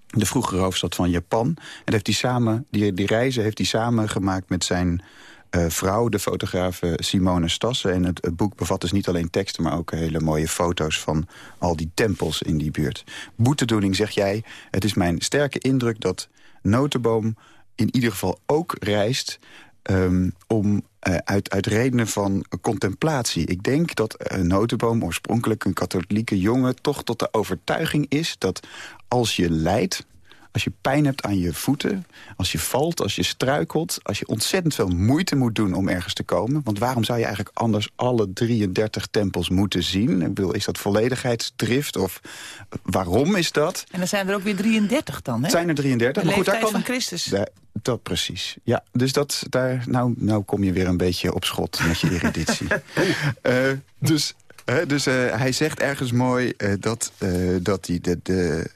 De vroegere hoofdstad van Japan. En heeft die, samen, die, die reizen heeft hij samen gemaakt met zijn uh, vrouw, de fotograaf Simone Stassen. En het, boek bevat dus niet alleen teksten, maar ook hele mooie foto's van al die tempels in die buurt. Boetedoening, zeg jij, het is mijn sterke indruk dat Notenboom in ieder geval ook reist um, om uh, uit, uit redenen van contemplatie. Ik denk dat uh, Notenboom, oorspronkelijk een katholieke jongen... toch tot de overtuiging is dat als je lijdt... als je pijn hebt aan je voeten, als je valt, als je struikelt... als je ontzettend veel moeite moet doen om ergens te komen... want waarom zou je eigenlijk anders alle 33 tempels moeten zien? Ik bedoel, is dat volledigheidsdrift of waarom is dat? En dan zijn er ook weer 33 dan, hè? Zijn er 33. De maar goed, daar kan, van Christus. Dat precies. Ja, dus dat, daar, nou, nou kom je weer een beetje op schot met je eruditie. uh, dus dus uh, hij zegt ergens mooi uh, dat, dat, die, de, de,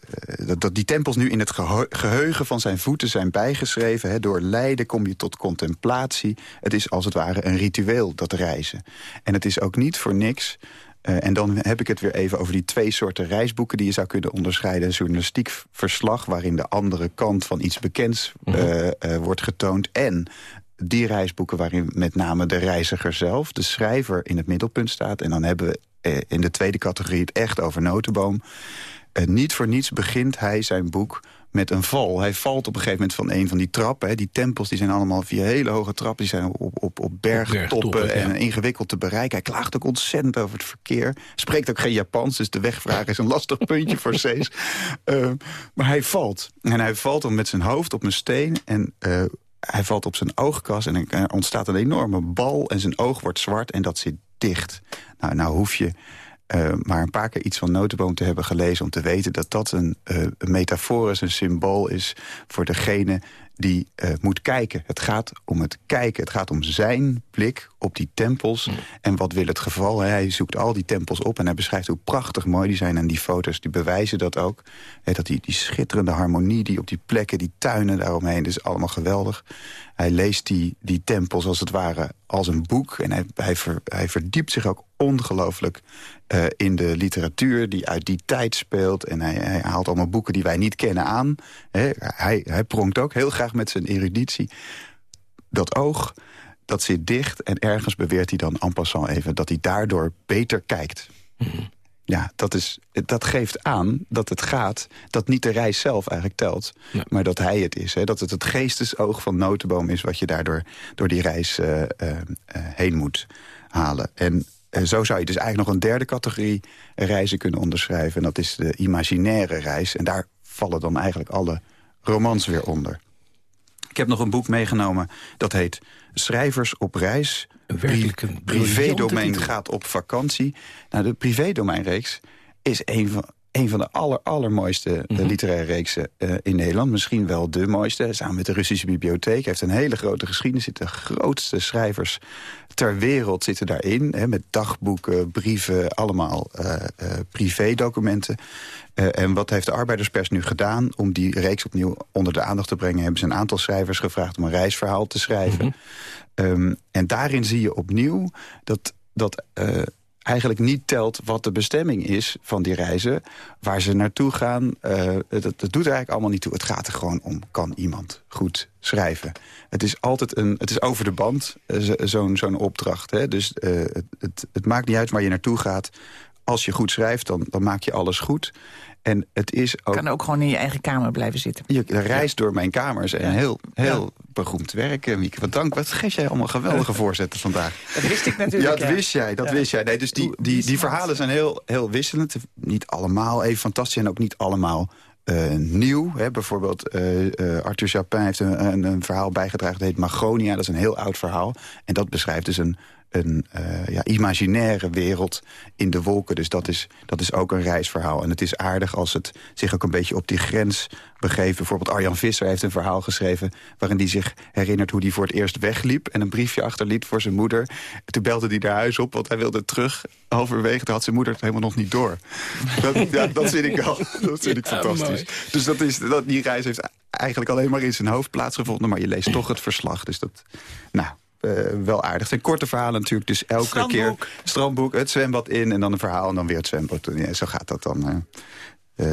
dat, dat die tempels nu in het geheugen van zijn voeten zijn bijgeschreven. Hè. Door lijden kom je tot contemplatie. Het is als het ware een ritueel, dat reizen. En het is ook niet voor niks uh, en dan heb ik het weer even over die twee soorten reisboeken... die je zou kunnen onderscheiden. Een journalistiek verslag waarin de andere kant van iets bekends uh, uh, wordt getoond... en die reisboeken waarin met name de reiziger zelf, de schrijver... in het middelpunt staat. En dan hebben we in de tweede categorie het echt over Notenboom. niet voor niets begint hij zijn boek met een val. Hij valt op een gegeven moment van een van die trappen. Hè. Die tempels die zijn allemaal via hele hoge trappen. Die zijn op, op, op bergtoppen Bergtoppen, en ja. ingewikkeld te bereiken. Hij klaagt ook ontzettend over het verkeer. Spreekt ook geen Japans, dus de wegvraag is een lastig puntje voor Cees. Uh, maar hij valt. En hij valt dan met zijn hoofd op een steen en... Uh, hij valt op zijn oogkas en er ontstaat een enorme bal... en zijn oog wordt zwart en dat zit dicht. Nou, nou hoef je uh, maar een paar keer iets van Notenboom te hebben gelezen... om te weten dat dat een, uh, een metafoor is, een symbool is... voor degene die uh, moet kijken. Het gaat om het kijken. Het gaat om zijn blik op die tempels. En wat wil het geval? Hij zoekt al die tempels op en hij beschrijft hoe prachtig mooi die zijn. En die foto's die bewijzen dat ook. Dat die, die schitterende harmonie die op die plekken, die tuinen daaromheen... dat is allemaal geweldig. Hij leest die, die tempels als het ware als een boek. En hij, hij, ver, hij verdiept zich ook ongelooflijk uh, in de literatuur die uit die tijd speelt. En hij, hij haalt allemaal boeken die wij niet kennen aan. He, hij, hij pronkt ook heel graag met zijn eruditie. Dat oog, dat zit dicht. En ergens beweert hij dan en passant even... dat hij daardoor beter kijkt. Mm-hmm. Ja, dat, is, dat geeft aan dat het gaat... dat niet de reis zelf eigenlijk telt, ja. maar dat hij het is. Hè? Dat het het geestesoog van Notenboom is... wat je daardoor door die reis uh, uh, uh, heen moet halen. En zo zou je dus eigenlijk nog een derde categorie reizen kunnen onderschrijven. En dat is de imaginaire reis. En daar vallen dan eigenlijk alle romans weer onder. Ik heb nog een boek meegenomen dat heet Schrijvers op reis. Werkelijk een Privédomein gaat op vakantie. Nou, de privédomeinreeks is een van, een van de aller, allermooiste mm -hmm. literaire reeksen uh, in Nederland. Misschien wel de mooiste. Samen met de Russische Bibliotheek. Hij heeft een hele grote geschiedenis. Zitten de grootste schrijvers ter wereld zitten daarin. Hè, met dagboeken, brieven, allemaal uh, uh, privédocumenten. En wat heeft de arbeiderspers nu gedaan om die reeks opnieuw onder de aandacht te brengen? Hebben ze een aantal schrijvers gevraagd om een reisverhaal te schrijven. Mm -hmm. um, en daarin zie je opnieuw dat... dat eigenlijk niet telt wat de bestemming is van die reizen. Waar ze naartoe gaan, uh, dat, dat doet er eigenlijk allemaal niet toe. Het gaat er gewoon om, kan iemand goed schrijven? Het is altijd een, het is over de band, uh, zo'n zo'n opdracht. Hè? Dus uh, het, het, het maakt niet uit waar je naartoe gaat. Als je goed schrijft, dan, dan maak je alles goed. En het is ook... kan ook gewoon in je eigen kamer blijven zitten. Je reist ja. door mijn kamers en heel, heel ja. beroemd werk. Mieke, wat dank. Wat geef jij allemaal geweldige voorzetten vandaag. Dat wist ik natuurlijk. Ja, dat wist jij. Dat wist jij. Nee, dus die, die, die verhalen zijn heel, heel wisselend. Niet allemaal even fantastisch en ook niet allemaal uh, nieuw. Hè. Bijvoorbeeld uh, uh, Arthur Chapin heeft een, een, een, verhaal bijgedragen... dat heet Magonia, dat is een heel oud verhaal. En dat beschrijft dus een, een eh, ja, imaginaire wereld in de wolken. Dus dat is, dat is ook een reisverhaal. En het is aardig als het zich ook een beetje op die grens begeeft. Bijvoorbeeld Arjan Visser heeft een verhaal geschreven... waarin hij zich herinnert hoe hij voor het eerst wegliep... en een briefje achterliet voor zijn moeder. Toen belde hij naar huis op, want hij wilde terug. Halverwege had zijn moeder het helemaal nog niet door. Dat, ja, dat vind ik wel dat vind ik Ja, fantastisch. mooi. dus dat is, dat, die reis heeft eigenlijk alleen maar in zijn hoofd plaatsgevonden... maar je leest toch het verslag. Dus dat, nou, wel aardig. Het zijn korte verhalen natuurlijk, dus elke Strandboek. keer... Strandboek, het zwembad in en dan een verhaal en dan weer het zwembad. Ja, zo gaat dat dan. eh.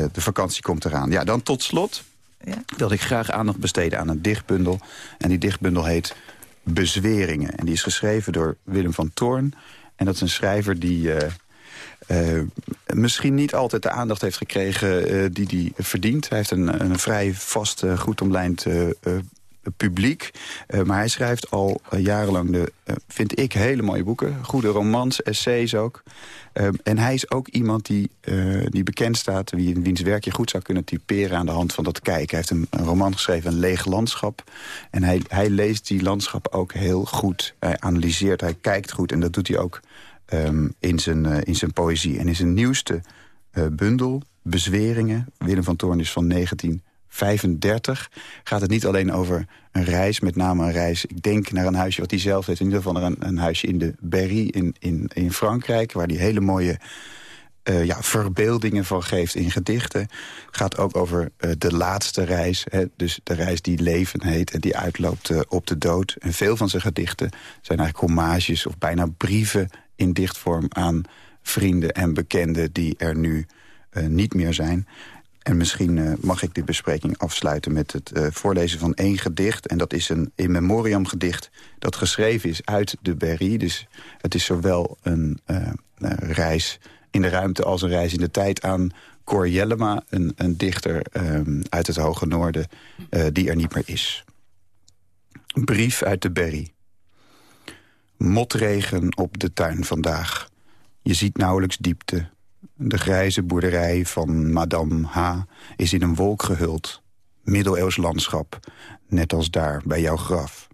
Eh, de vakantie komt eraan. Ja, dan tot slot Ja. wil ik graag aandacht besteden aan een dichtbundel. En die dichtbundel heet Bezweringen. En die is geschreven door Willem van Toorn. En dat is een schrijver die... eh, eh, misschien niet altijd de aandacht heeft gekregen eh, die hij verdient. Hij heeft een, een vrij vast, eh, goed omlijnd eh, eh, publiek. Eh, maar hij schrijft al eh, jarenlang, de, eh, vind ik, hele mooie boeken. Goede romans, essays ook. Eh, en hij is ook iemand die, die bekend staat... Wie, wiens werk je goed zou kunnen typeren aan de hand van dat kijken. Hij heeft een, roman geschreven, Een leeg landschap. En hij, hij leest die landschap ook heel goed. Hij analyseert, hij kijkt goed. En dat doet hij ook ehm, in, zijn, in zijn poëzie. En in zijn nieuwste bundel, Bezweringen... Willem van Toorn is van 1935... gaat het niet alleen over een reis, met name een reis... ik denk naar een huisje wat hij zelf heeft. In ieder geval naar een, een huisje in de Berry in, in, in Frankrijk... waar hij hele mooie eh, ja, verbeeldingen van geeft in gedichten. gaat ook over eh, de laatste reis. Hè, dus de reis die leven heet en die uitloopt eh, op de dood. En veel van zijn gedichten zijn eigenlijk hommages... of bijna brieven in dichtvorm aan vrienden en bekenden... die er nu niet meer zijn. En misschien eh, mag ik de bespreking afsluiten met het eh, voorlezen van één gedicht. En dat is een in memoriam gedicht dat geschreven is uit de Berry. Dus het is zowel een eh, reis in de ruimte als een reis in de tijd aan Cor Jellema, een, een dichter ehm, uit het Hoge Noorden, die er niet meer is. Brief uit de Berry. Motregen op de tuin vandaag. Je ziet nauwelijks diepte. De grijze boerderij van Madame H. is in een wolk gehuld. Middeleeuws landschap, net als daar bij jouw graf.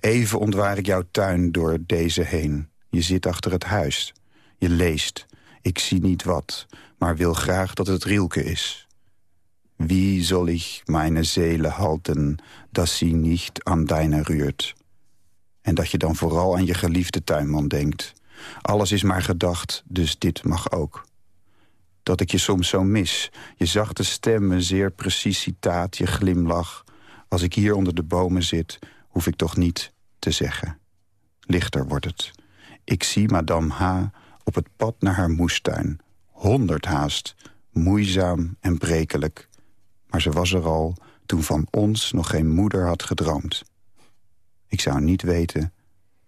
Even ontwaar ik jouw tuin door deze heen. Je zit achter het huis. Je leest. Ik zie niet wat, maar wil graag dat het Rielke is. Wie soll ich meine Seele halten, dat sie nicht an deine rührt? En dat je dan vooral aan je geliefde tuinman denkt. Alles is maar gedacht, dus dit mag ook. Dat ik je soms zo mis. Je zachte stem, een zeer precies citaat, je glimlach. Als ik hier onder de bomen zit, hoef ik toch niet te zeggen. Lichter wordt het. Ik zie Madame H. op het pad naar haar moestuin. Honderd haast, moeizaam en brekelijk. Maar ze was er al toen van ons nog geen moeder had gedroomd. Ik zou niet weten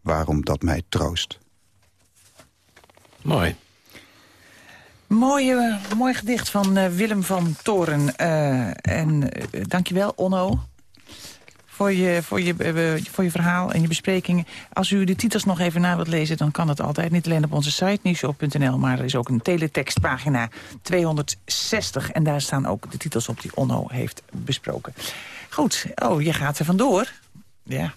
waarom dat mij troost. Mooi. Mooi, eh, mooi gedicht van eh, Willem van Toren. Eh, en eh, dankjewel, Onno. Voor je, voor, je, voor je verhaal en je besprekingen. Als u de titels nog even na wilt lezen, dan kan dat altijd. Niet alleen op onze site, nieuwshow.nl, maar er is ook een teletextpagina 260. En daar staan ook de titels op die Onno heeft besproken. Goed, oh, je gaat er vandoor. Ja.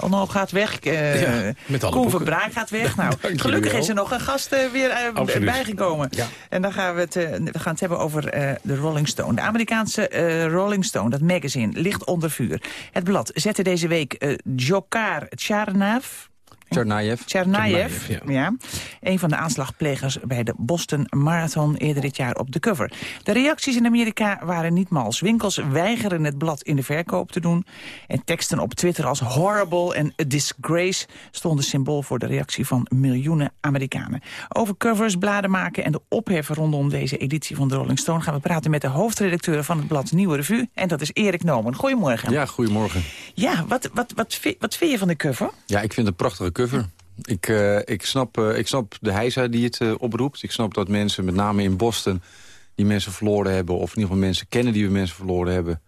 Onno gaat weg. eh Ja, Koen gaat weg. Nou, gelukkig is er nog een gast eh, weer eh, bijgekomen. Ja. En dan gaan we het, we gaan het hebben over de Rolling Stone. De Amerikaanse Rolling Stone, dat magazine, ligt onder vuur. Het blad zette deze week Jokar Tsarnaev... Tsarnaev. Tsarnaev, ja. ja. Een van de aanslagplegers bij de Boston Marathon eerder dit jaar op de cover. De reacties in Amerika waren niet mals. Winkels weigeren het blad in de verkoop te doen. En teksten op Twitter als horrible en a disgrace... stonden symbool voor de reactie van miljoenen Amerikanen. Over covers, bladen maken en de opheffen rondom deze editie van de Rolling Stone... gaan we praten met de hoofdredacteur van het blad Nieuwe Revue. En dat is Erik Nomen. Goedemorgen. Ja, goedemorgen. Ja, wat, wat, wat, wat vind je van de cover? Ja, ik vind het een prachtige cover. Ik, eh, ik, snap, eh, ik snap de heisa die het eh, oproept. Ik snap dat mensen, met name in Boston... die mensen verloren hebben, of in ieder geval mensen kennen die we mensen verloren hebben...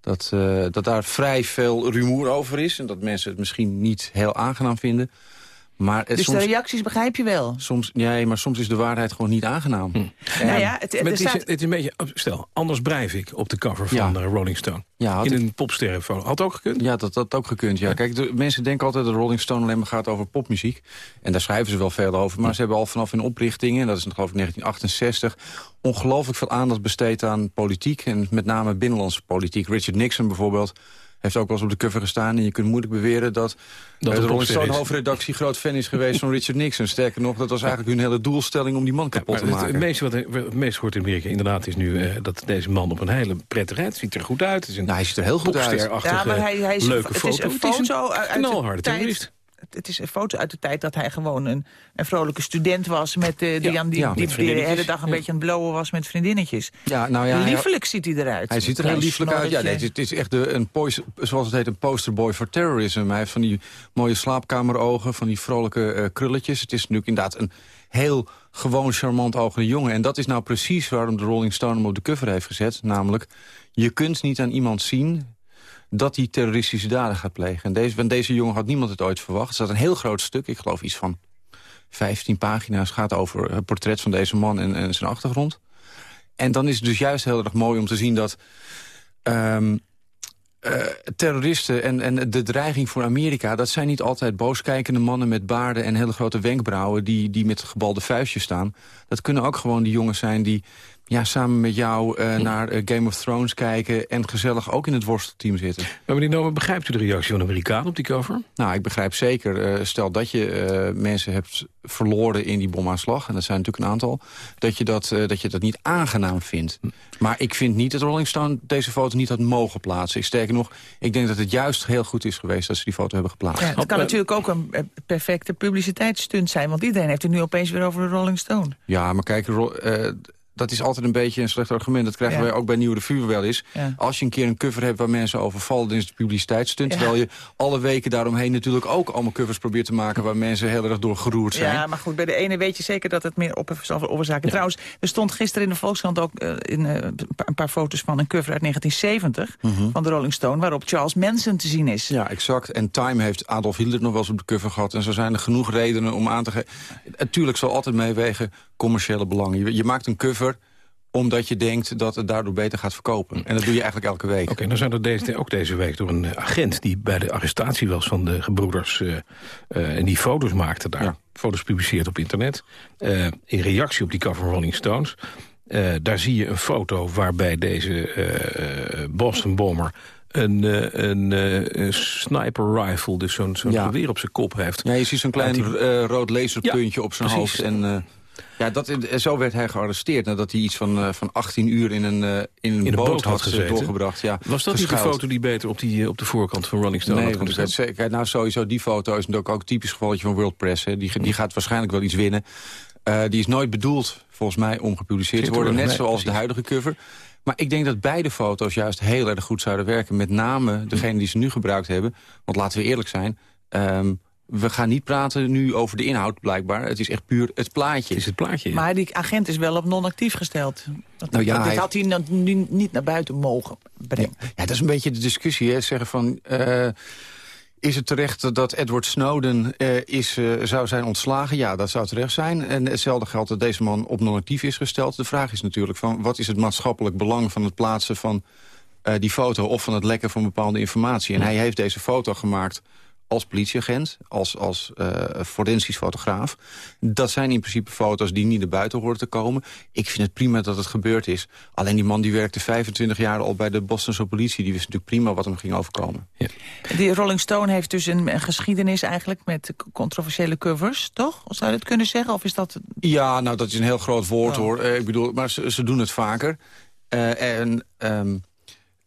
Dat, dat daar vrij veel rumoer over is en dat mensen het misschien niet heel aangenaam vinden. Maar het, Dus soms, de reacties begrijp je wel. soms, nee, maar soms is de waarheid gewoon niet aangenaam. En- Nou ja, het, Maar het, is, staat- het is een beetje... oh, Stel, Anders Breivik op de cover van Ja. eh, Rolling Stone. Ja, had in ik- een popsterrenfoto. Had ook gekund? Ja, dat had ook gekund. Ja. Kijk, de, mensen denken altijd dat Rolling Stone alleen maar gaat over popmuziek. En daar schrijven ze wel veel over. Maar ze hebben al vanaf hun oprichting, en dat is geloof ik 1968... ongelooflijk veel aandacht besteed aan politiek. En met name binnenlandse politiek. Richard Nixon bijvoorbeeld heeft ook wel eens op de cover gestaan. En je kunt moeilijk beweren dat, Dat eh, een de Rolling Stone is. hoofdredactie groot fan is geweest van Richard Nixon. Sterker nog, dat was eigenlijk hun hele doelstelling om die man kapot te het, maken. het meeste wat het meest hoort in Amerika inderdaad is nu... eh, dat deze man op een hele prettige rijdt. Ziet er goed uit. Het is een nou, hij ziet er heel goed uit. Ja, maar hij, hij is, leuke het foto. is een Het is foto uit de knalharde tijd. terrorist. Het is een foto uit de tijd dat hij gewoon een, een vrolijke student was... Met, eh, die, Ja, aan die, die, de hele dag een beetje aan het blowen was met vriendinnetjes. Ja, nou ja, Liefelijk ziet hij eruit. Hij ziet er heel lieflijk uit. Ja, nee, het, is, echt de, een, pois- zoals het heet, een posterboy voor terrorism. Hij heeft van die mooie slaapkamerogen, van die vrolijke eh, krulletjes. Het is natuurlijk inderdaad een heel gewoon charmant ogende jongen. En dat is nou precies waarom de Rolling Stone hem op de cover heeft gezet. Namelijk, je kunt niet aan iemand zien dat hij terroristische daden gaat plegen. En deze, deze jongen had niemand het ooit verwacht. Er staat een heel groot stuk, ik geloof iets van 15 pagina's... gaat over het portret van deze man en, en zijn achtergrond. En dan is het dus juist heel erg mooi om te zien dat... ehm, eh, terroristen en, en de dreiging voor Amerika... dat zijn niet altijd booskijkende mannen met baarden en hele grote wenkbrauwen... die, die met gebalde vuistjes staan. Dat kunnen ook gewoon die jongens zijn die ja, samen met jou eh, naar eh, Game of Thrones kijken... en gezellig ook in het worstelteam zitten. Maar meneer Nomen, begrijpt u de reactie van de Amerikaan op die cover? Nou, ik begrijp zeker, eh, stel dat je eh, mensen hebt verloren in die bomaanslag... en dat zijn natuurlijk een aantal, dat je dat, eh, dat, je dat niet aangenaam vindt. Maar ik vind niet dat Rolling Stone deze foto niet had mogen plaatsen. Ik sterker nog, ik denk dat het juist heel goed is geweest... dat ze die foto hebben geplaatst. Ja, het kan natuurlijk ook een perfecte publiciteitsstunt zijn... want iedereen heeft het nu opeens weer over de Rolling Stone. Ja, maar kijk, eh, dat is altijd een beetje een slecht argument. Dat krijgen Ja. wij ook bij Nieuwe Revue wel eens. Ja. Als je een keer een cover hebt waar mensen over vallen... dan is het publiciteitsstunt. Terwijl je alle weken daaromheen natuurlijk ook allemaal covers probeert te maken... waar mensen heel erg door geroerd zijn. Ja, maar goed, bij de ene weet je zeker dat het meer op zal veroorzaken. Trouwens, er stond gisteren in de Volkskrant ook eh, in, eh, een pa- een paar foto's van een cover uit 1970... van de Rolling Stone, waarop Charles Manson te zien is. Mhm. Ja, exact. En Time heeft Adolf Hitler nog wel eens op de cover gehad. En zo zijn er genoeg redenen om aan te geven. Natuurlijk zal altijd meewegen commerciële belangen. Je, je maakt een cover omdat je denkt dat het daardoor beter gaat verkopen. En dat doe je eigenlijk elke week. Oké, dan zijn er deze, ook deze week door een eh, agent... die bij de arrestatie was van de gebroeders... eh, eh, en die foto's maakte daar. Ja. Foto's publiceert op internet. in reactie op die cover van Rolling Stones. Daar zie je een foto waarbij deze Boston Bomber... een, een, een sniper rifle, dus zo'n Ja. geweer op zijn kop heeft. Ja, je ziet zo'n klein die- rood laserpuntje Ja, op zijn precies. hoofd. En, ja, dat, en zo werd hij gearresteerd nadat hij iets van, eh, van 18 uur in een, eh, in een in boot, boot had had eh, gezeten. doorgebracht. Ja, Was dat niet de geschuild. foto die beter op, die, eh, op de voorkant van Rolling Stone Nee, had zeker, nou sowieso die foto is natuurlijk ook een typisch gevalletje van World Press. Hè. Die, die gaat waarschijnlijk wel iets winnen. Eh, die is nooit bedoeld, volgens mij, om gepubliceerd te worden. Net zoals de huidige cover. Maar ik denk dat beide foto's juist heel erg goed zouden werken. Met name degene die ze nu gebruikt hebben. Want laten we eerlijk zijn... ehm, we gaan niet praten nu over de inhoud, blijkbaar. Het is echt puur het plaatje. Het is het plaatje, ja. Maar die agent is wel op non-actief gesteld. Dat, Nou ja, dat- hij- had hij nu niet naar buiten mogen brengen. Ja, dat is een beetje de discussie. Hè. Zeggen van, eh, is het terecht dat Edward Snowden eh, is, eh, zou zijn ontslagen? Ja, dat zou terecht zijn. En hetzelfde geldt dat deze man op non-actief is gesteld. De vraag is natuurlijk van, wat is het maatschappelijk belang van het plaatsen van eh, die foto... of van het lekken van bepaalde informatie. En hij heeft deze foto gemaakt als politieagent, als, als eh, forensisch fotograaf. Dat zijn in principe foto's die niet naar buiten horen te komen. Ik vind het prima dat het gebeurd is. Alleen die man die werkte 25 jaar al bij de Bostonse politie. Die wist natuurlijk prima wat hem ging overkomen. Die Rolling Stone heeft dus een, een geschiedenis eigenlijk met controversiële covers, toch? Zou je dat kunnen zeggen? Of is dat... Ja, nou dat is een heel groot woord Oh. hoor. Eh, ik bedoel, maar ze, ze doen het vaker. Eh, en ehm,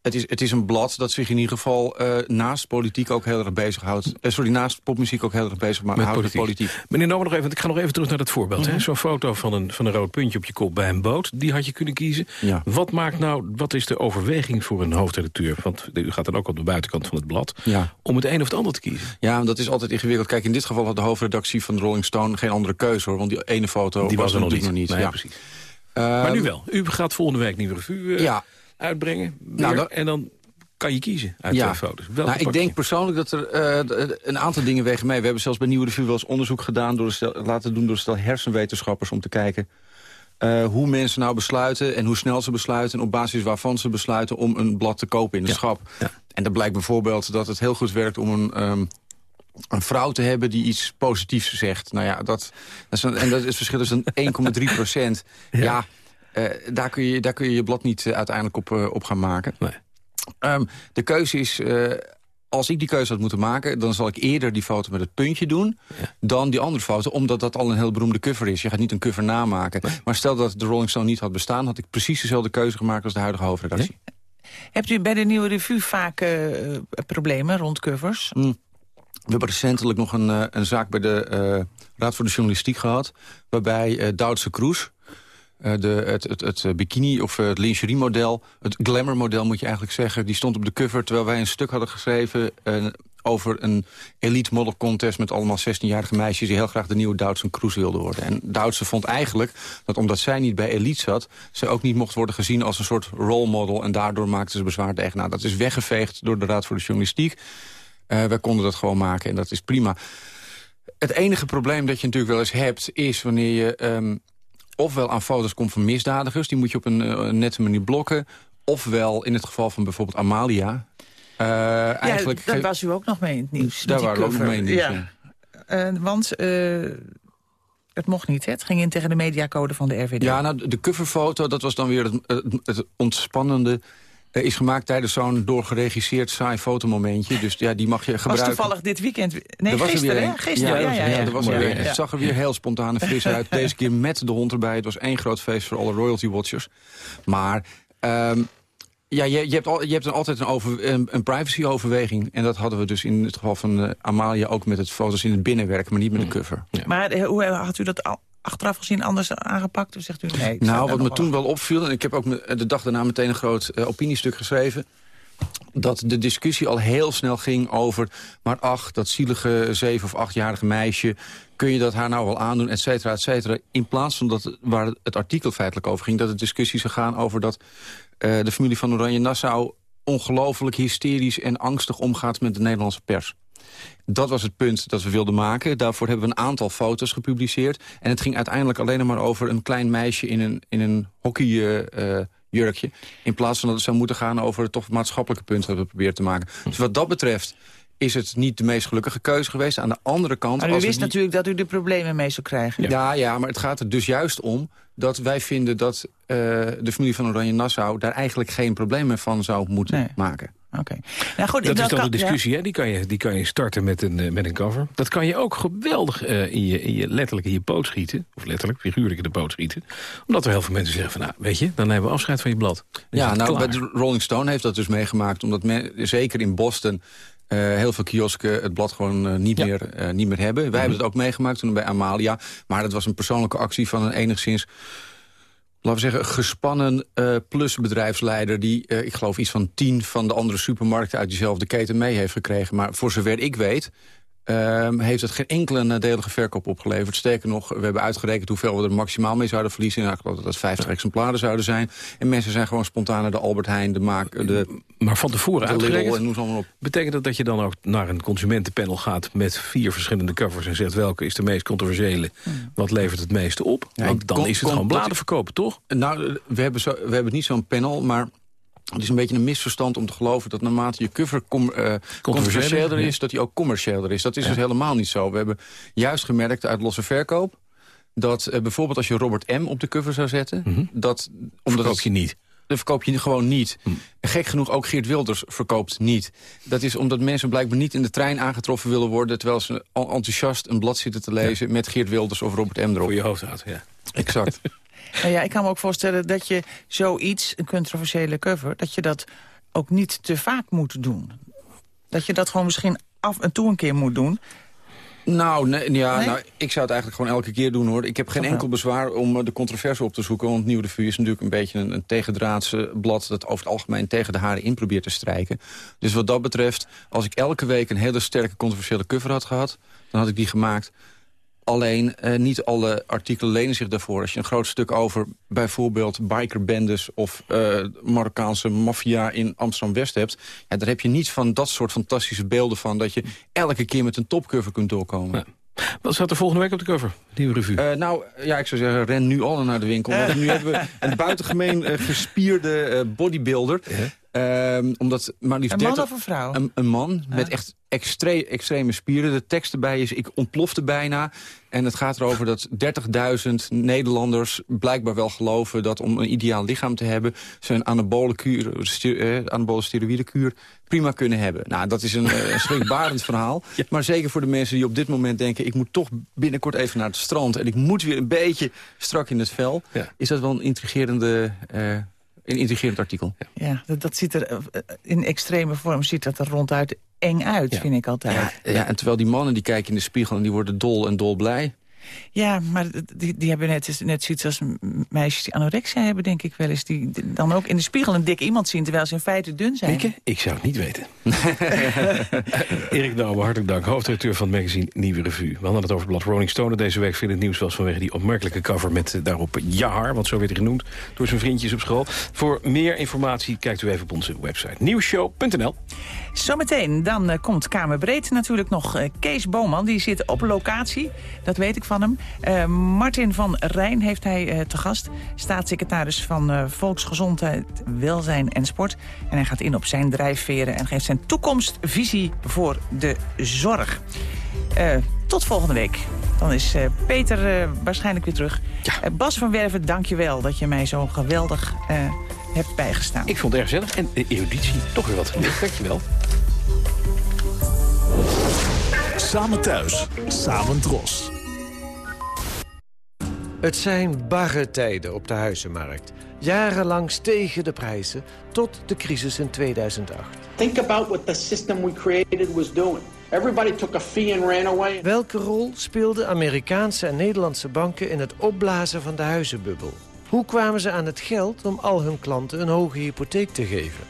het, is, het is een blad dat zich in ieder geval eh, naast politiek ook heel erg bezighoudt. Eh, sorry, naast popmuziek ook heel erg bezig maar Met houdt politiek. politiek. Meneer Nomen, nog even, ik ga nog even terug naar dat voorbeeld. Mhm. Zo'n foto van een, van een rood puntje op je kop bij een boot. Die had je kunnen kiezen. Ja. Wat, maakt nou, wat is de overweging voor een hoofdredacteur? Want u gaat dan ook op de buitenkant van het blad. Ja. Om het een of het ander te kiezen. Ja, dat is altijd ingewikkeld. Kijk, in dit geval had de hoofdredactie van de Rolling Stone geen andere keuze hoor. Want die ene foto Die was er nog niet. nog Nee, ja. precies. Ehm, maar nu wel. U gaat volgende week Nieuwe Revue eh, Ja. Uitbrengen. weer. Nou, dat- En dan kan je kiezen uit Ja. de foto's. Welke Nou, ik je? denk persoonlijk dat er eh, d- een aantal dingen wegen mee. We hebben zelfs bij Nieuwe Revue wel eens onderzoek gedaan... Door stel, laten doen door stel hersenwetenschappers om te kijken... eh, hoe mensen nou besluiten en hoe snel ze besluiten... en op basis waarvan ze besluiten om een blad te kopen in het schap. En dan blijkt bijvoorbeeld dat het heel goed werkt om een... ehm, een vrouw te hebben die iets positiefs zegt. Nou ja, dat, dat is een, en dat is het verschil is een 1,3 procent. Ja, eh, daar, kun je, daar kun je je blad niet eh, uiteindelijk op, eh, op gaan maken. Ehm, de keuze is, eh, als ik die keuze had moeten maken... dan zal ik eerder die foto met het puntje doen... dan die andere foto, omdat dat al een heel beroemde cover is. Je gaat niet een cover namaken. Maar stel dat de Rolling Stone niet had bestaan... had ik precies dezelfde keuze gemaakt als de huidige hoofdredactie. Hebt u bij de Nieuwe Revue vaak eh, eh, problemen rond covers? Mm. We hebben recentelijk nog een, eh, een zaak bij de eh, Raad voor de Journalistiek gehad... waarbij eh Duitse Kroes, eh, de, het, het, het eh, bikini- of eh, het lingerie-model... het glamour-model moet je eigenlijk zeggen... die stond op de cover terwijl wij een stuk hadden geschreven... over een elite model contest met allemaal 16-jarige meisjes... die heel graag de nieuwe Duitse Kroes wilden worden. En Duitse vond eigenlijk dat omdat zij niet bij elite zat... ze ook niet mocht worden gezien als een soort role model... en daardoor maakten ze bezwaar tegen. Nou, dat is weggeveegd door de Raad voor de Journalistiek... Eh, wij konden dat gewoon maken en dat is prima. Het enige probleem dat je natuurlijk wel eens hebt... is wanneer je ehm, ofwel aan foto's komt van misdadigers... die moet je op een eh, nette manier blokken... ofwel in het geval van bijvoorbeeld Amalia... eigenlijk ja, daar was u ook nog mee in het nieuws. Daar waren we ook cover. mee in het nieuws, Ja. Eh, want het mocht niet, hè? Het ging in tegen de mediacode van de RVD. Ja, nou, de coverfoto, dat was dan weer het, het, het ontspannende... eh, is gemaakt tijdens zo'n doorgeregisseerd saai fotomomentje. Dus ja, die mag je was gebruiken. toevallig dit weekend... Nee, Er was er gisteren, weer hè? Gisteren, ja, ja. ja, er was er Ja, weer ja, ja. Het zag er weer heel spontaan en fris uit. Deze keer met de hond erbij. Het was één groot feest voor alle royalty watchers. Maar... ehm, ja, je, je, hebt al, je hebt altijd een, over, een, een privacy-overweging. En dat hadden we dus in het geval van eh, Amalia ook met het foto's in het binnenwerk, maar niet met de cover. Maar eh, hoe had u dat al achteraf gezien anders aangepakt? Of zegt u nee? Nou, wat me toen wel opviel... en ik heb ook de dag daarna meteen een groot eh, opiniestuk geschreven... dat de discussie al heel snel ging over... maar ach, dat zielige zeven- of achtjarige meisje... kun je dat haar nou wel aandoen, et cetera, et cetera. In plaats van dat, waar het artikel feitelijk over ging... dat de discussie zou gaan over dat eh, de familie van Oranje-Nassau... ongelooflijk hysterisch en angstig omgaat met de Nederlandse pers. Dat was het punt dat we wilden maken. Daarvoor hebben we een aantal foto's gepubliceerd. En het ging uiteindelijk alleen maar over een klein meisje in een, in een hockeyjurkje. in plaats van dat het zou moeten gaan over het toch maatschappelijke punt dat we proberen te maken. Dus wat dat betreft is het niet de meest gelukkige keuze geweest. Aan de andere kant... Maar u wist natuurlijk dat u er problemen mee zou krijgen. ja. ja, maar het gaat er dus juist om dat wij vinden dat eh, de familie van Oranje-Nassau... daar eigenlijk geen problemen van zou moeten maken. Oké. Nou goed, dat is dan kan- de discussie, hè? Die kan, je, die kan je starten met een, eh, met een cover. Dat kan je ook geweldig eh, in, je, in je letterlijk in je poot schieten. Of letterlijk, figuurlijk in de poot schieten. Omdat er heel veel mensen zeggen van, nou, weet je, dan hebben we afscheid van je blad. Dan Ja, nou, klaar. bij de Rolling Stone heeft dat dus meegemaakt. Omdat men, zeker in Boston eh, heel veel kiosken het blad gewoon eh, niet, meer, eh, niet meer hebben. Wij hebben het ook meegemaakt toen bij Amalia. Maar dat was een persoonlijke actie van een enigszins... Laten we zeggen, gespannen eh plusbedrijfsleider... die, ik geloof, iets van tien van de andere supermarkten... uit diezelfde keten mee heeft gekregen. Maar voor zover ik weet... ehm, heeft het geen enkele nadelige verkoop opgeleverd. Sterker nog, we hebben uitgerekend hoeveel we er maximaal mee zouden verliezen. Nou, ik geloof dat dat 50 exemplaren zouden zijn. En mensen zijn gewoon spontaan naar de Albert Heijn, de Maak, de Maar van tevoren de uitgerekend, en noem ze allemaal op. betekent dat dat je dan ook naar een consumentenpanel gaat... met vier verschillende covers en zegt welke is de meest controversiële... wat levert het meeste op? Ja, Want dan is het gewoon bladen verkopen, toch? Nou, we hebben, zo, we hebben niet zo'n panel, maar... Het is een beetje een misverstand om te geloven dat naarmate je cover com, eh controversiëler is, dat die ook commerciëler is. Dat is Ja. dus helemaal niet zo. We hebben juist gemerkt uit losse verkoop dat eh, bijvoorbeeld als je Robert M. op de cover zou zetten, dat omdat Mhm. Verkoop je niet. Dat verkoop je gewoon niet. En gek genoeg ook Geert Wilders verkoopt niet. Dat is omdat mensen blijkbaar niet in de trein aangetroffen willen worden... terwijl ze enthousiast een blad zitten te lezen... met Geert Wilders of Robert M. erop. Voor je hoofd houdt, ja. Exact. Nou ja, ik kan me ook voorstellen dat je zoiets, een controversiële cover... dat je dat ook niet te vaak moet doen. Dat je dat gewoon misschien af en toe een keer moet doen. Nou, nee, ja, Nee? nou, ik zou het eigenlijk gewoon elke keer doen, hoor. Ik heb geen Toch enkel wel. bezwaar om eh, de controverse op te zoeken. Want Nieuwe Revue is natuurlijk een beetje een, een tegendraadse blad... dat over het algemeen tegen de haren in probeert te strijken. Dus wat dat betreft, als ik elke week een hele sterke controversiële cover had gehad... dan had ik die gemaakt Alleen eh, niet alle artikelen lenen zich daarvoor. Als je een groot stuk over bijvoorbeeld bikerbendes... of uh, Marokkaanse maffia in Amsterdam-West hebt... Ja, daar heb je niet van dat soort fantastische beelden van... dat je elke keer met een topcover kunt doorkomen. Wat staat er volgende week op de cover? Nieuwe revue. Uh, nou, ja, ik zou zeggen, ren nu al naar de winkel. Want nu hebben we een buitengemeen uh, gespierde uh, bodybuilder. Yeah. omdat maar liefst een man 30, of een vrouw? Een, een man met echt extre extreme spieren. De tekst erbij is, ik ontplofte bijna. En het gaat erover dat 30.000 Nederlanders blijkbaar wel geloven... dat om een ideaal lichaam te hebben... ze een anabole, kuur, stu, eh, anabole prima kunnen hebben. Nou, dat is een, een schrikbarend verhaal. Ja. Maar zeker voor de mensen die op dit moment denken... ik moet toch binnenkort even naar het strand... en ik moet weer een beetje strak in het vel... Ja. is dat wel een intrigerende... Uh, een intrigerend artikel. Ja, ja dat, dat, ziet er in extreme vorm ziet dat er ronduit eng uit, ja. vind ik altijd. Ja, ja, en terwijl die mannen die kijken in de spiegel en die worden dol en dol blij. Ja, maar die, die hebben net, net zoiets als meisjes die anorexia hebben, denk ik wel eens. Die dan ook in de spiegel een dik iemand zien, terwijl ze in feite dun zijn. Mieke, ik zou het niet weten. Erik Douwe, hartelijk dank. Hoofdredacteur van het magazine Nieuwe Revue. We hadden het over blad Rolling Stone deze week. Veel het nieuws was vanwege die opmerkelijke cover met uh, daarop Jahar. Want zo werd hij genoemd door zijn vriendjes op school. Voor meer informatie kijkt u even op onze website nieuwshow.nl. Zometeen, dan uh, komt Kamerbreed natuurlijk nog. Uh, Kees Boman, die zit op locatie. Dat weet ik van hem. Uh, Martin van Rijn heeft hij te gast. Staatssecretaris van Volksgezondheid, Welzijn en Sport. En hij gaat in op zijn drijfveren en geeft zijn toekomstvisie voor de zorg. tot volgende week. Dan is Peter waarschijnlijk weer terug. Ja. Bas van Werven, dank je wel dat je mij zo geweldig hebt bijgestaan. Ik vond het erg gezellig. En de eruditie, toch weer wat. Dankjewel. Samen thuis, samen dros. Het zijn barre tijden op de huizenmarkt. Jarenlang stegen de prijzen tot de crisis in 2008. Think about what the system we created was doing. Everybody took a fee and ran away. Welke rol speelden Amerikaanse en Nederlandse banken in het opblazen van de huizenbubbel? Hoe kwamen ze aan het geld om al hun klanten een hoge hypotheek te geven?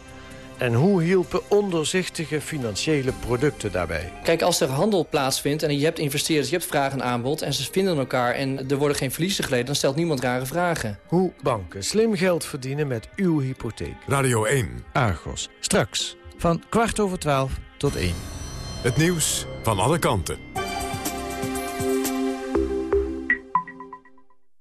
En hoe hielpen ondoorzichtige financiële producten daarbij? Kijk, als er handel plaatsvindt en je hebt investeerders, je hebt vraag en aanbod... en ze vinden elkaar en er worden geen verliezen geleden... dan stelt niemand rare vragen. Hoe banken slim geld verdienen met uw hypotheek. Radio 1. Argos. Straks. Van kwart over twaalf tot één. Het nieuws van alle kanten.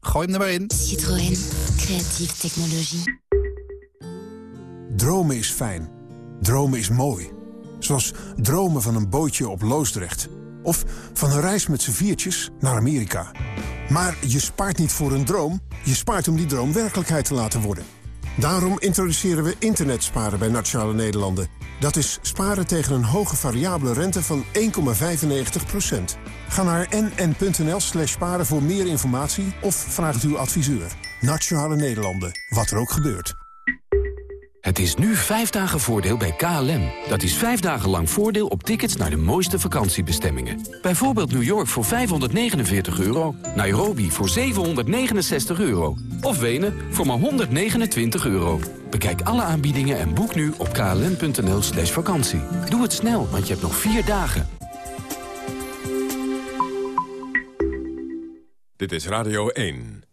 gooi hem er maar in. Citroën. Creatieve technologie. Dromen is fijn. Dromen is mooi. Zoals dromen van een bootje op Loosdrecht. Of van een reis met z'n viertjes naar Amerika. Maar je spaart niet voor een droom. Je spaart om die droom werkelijkheid te laten worden. Daarom introduceren we internetsparen bij Nationale Nederlanden. Dat is sparen tegen een hoge variabele rente van 1,95%. Ga naar nn.nl slash sparen voor meer informatie of vraag het uw adviseur. Nationale Nederlanden, wat er ook gebeurt. Het is nu vijf dagen voordeel bij KLM. Dat is vijf dagen lang voordeel op tickets naar de mooiste vakantiebestemmingen. Bijvoorbeeld New York voor 549 euro, Nairobi voor 769 euro... of Wenen voor maar 129 euro. Bekijk alle aanbiedingen en boek nu op klm.nl slash vakantie. Doe het snel, want je hebt nog vier dagen. Dit is Radio 1.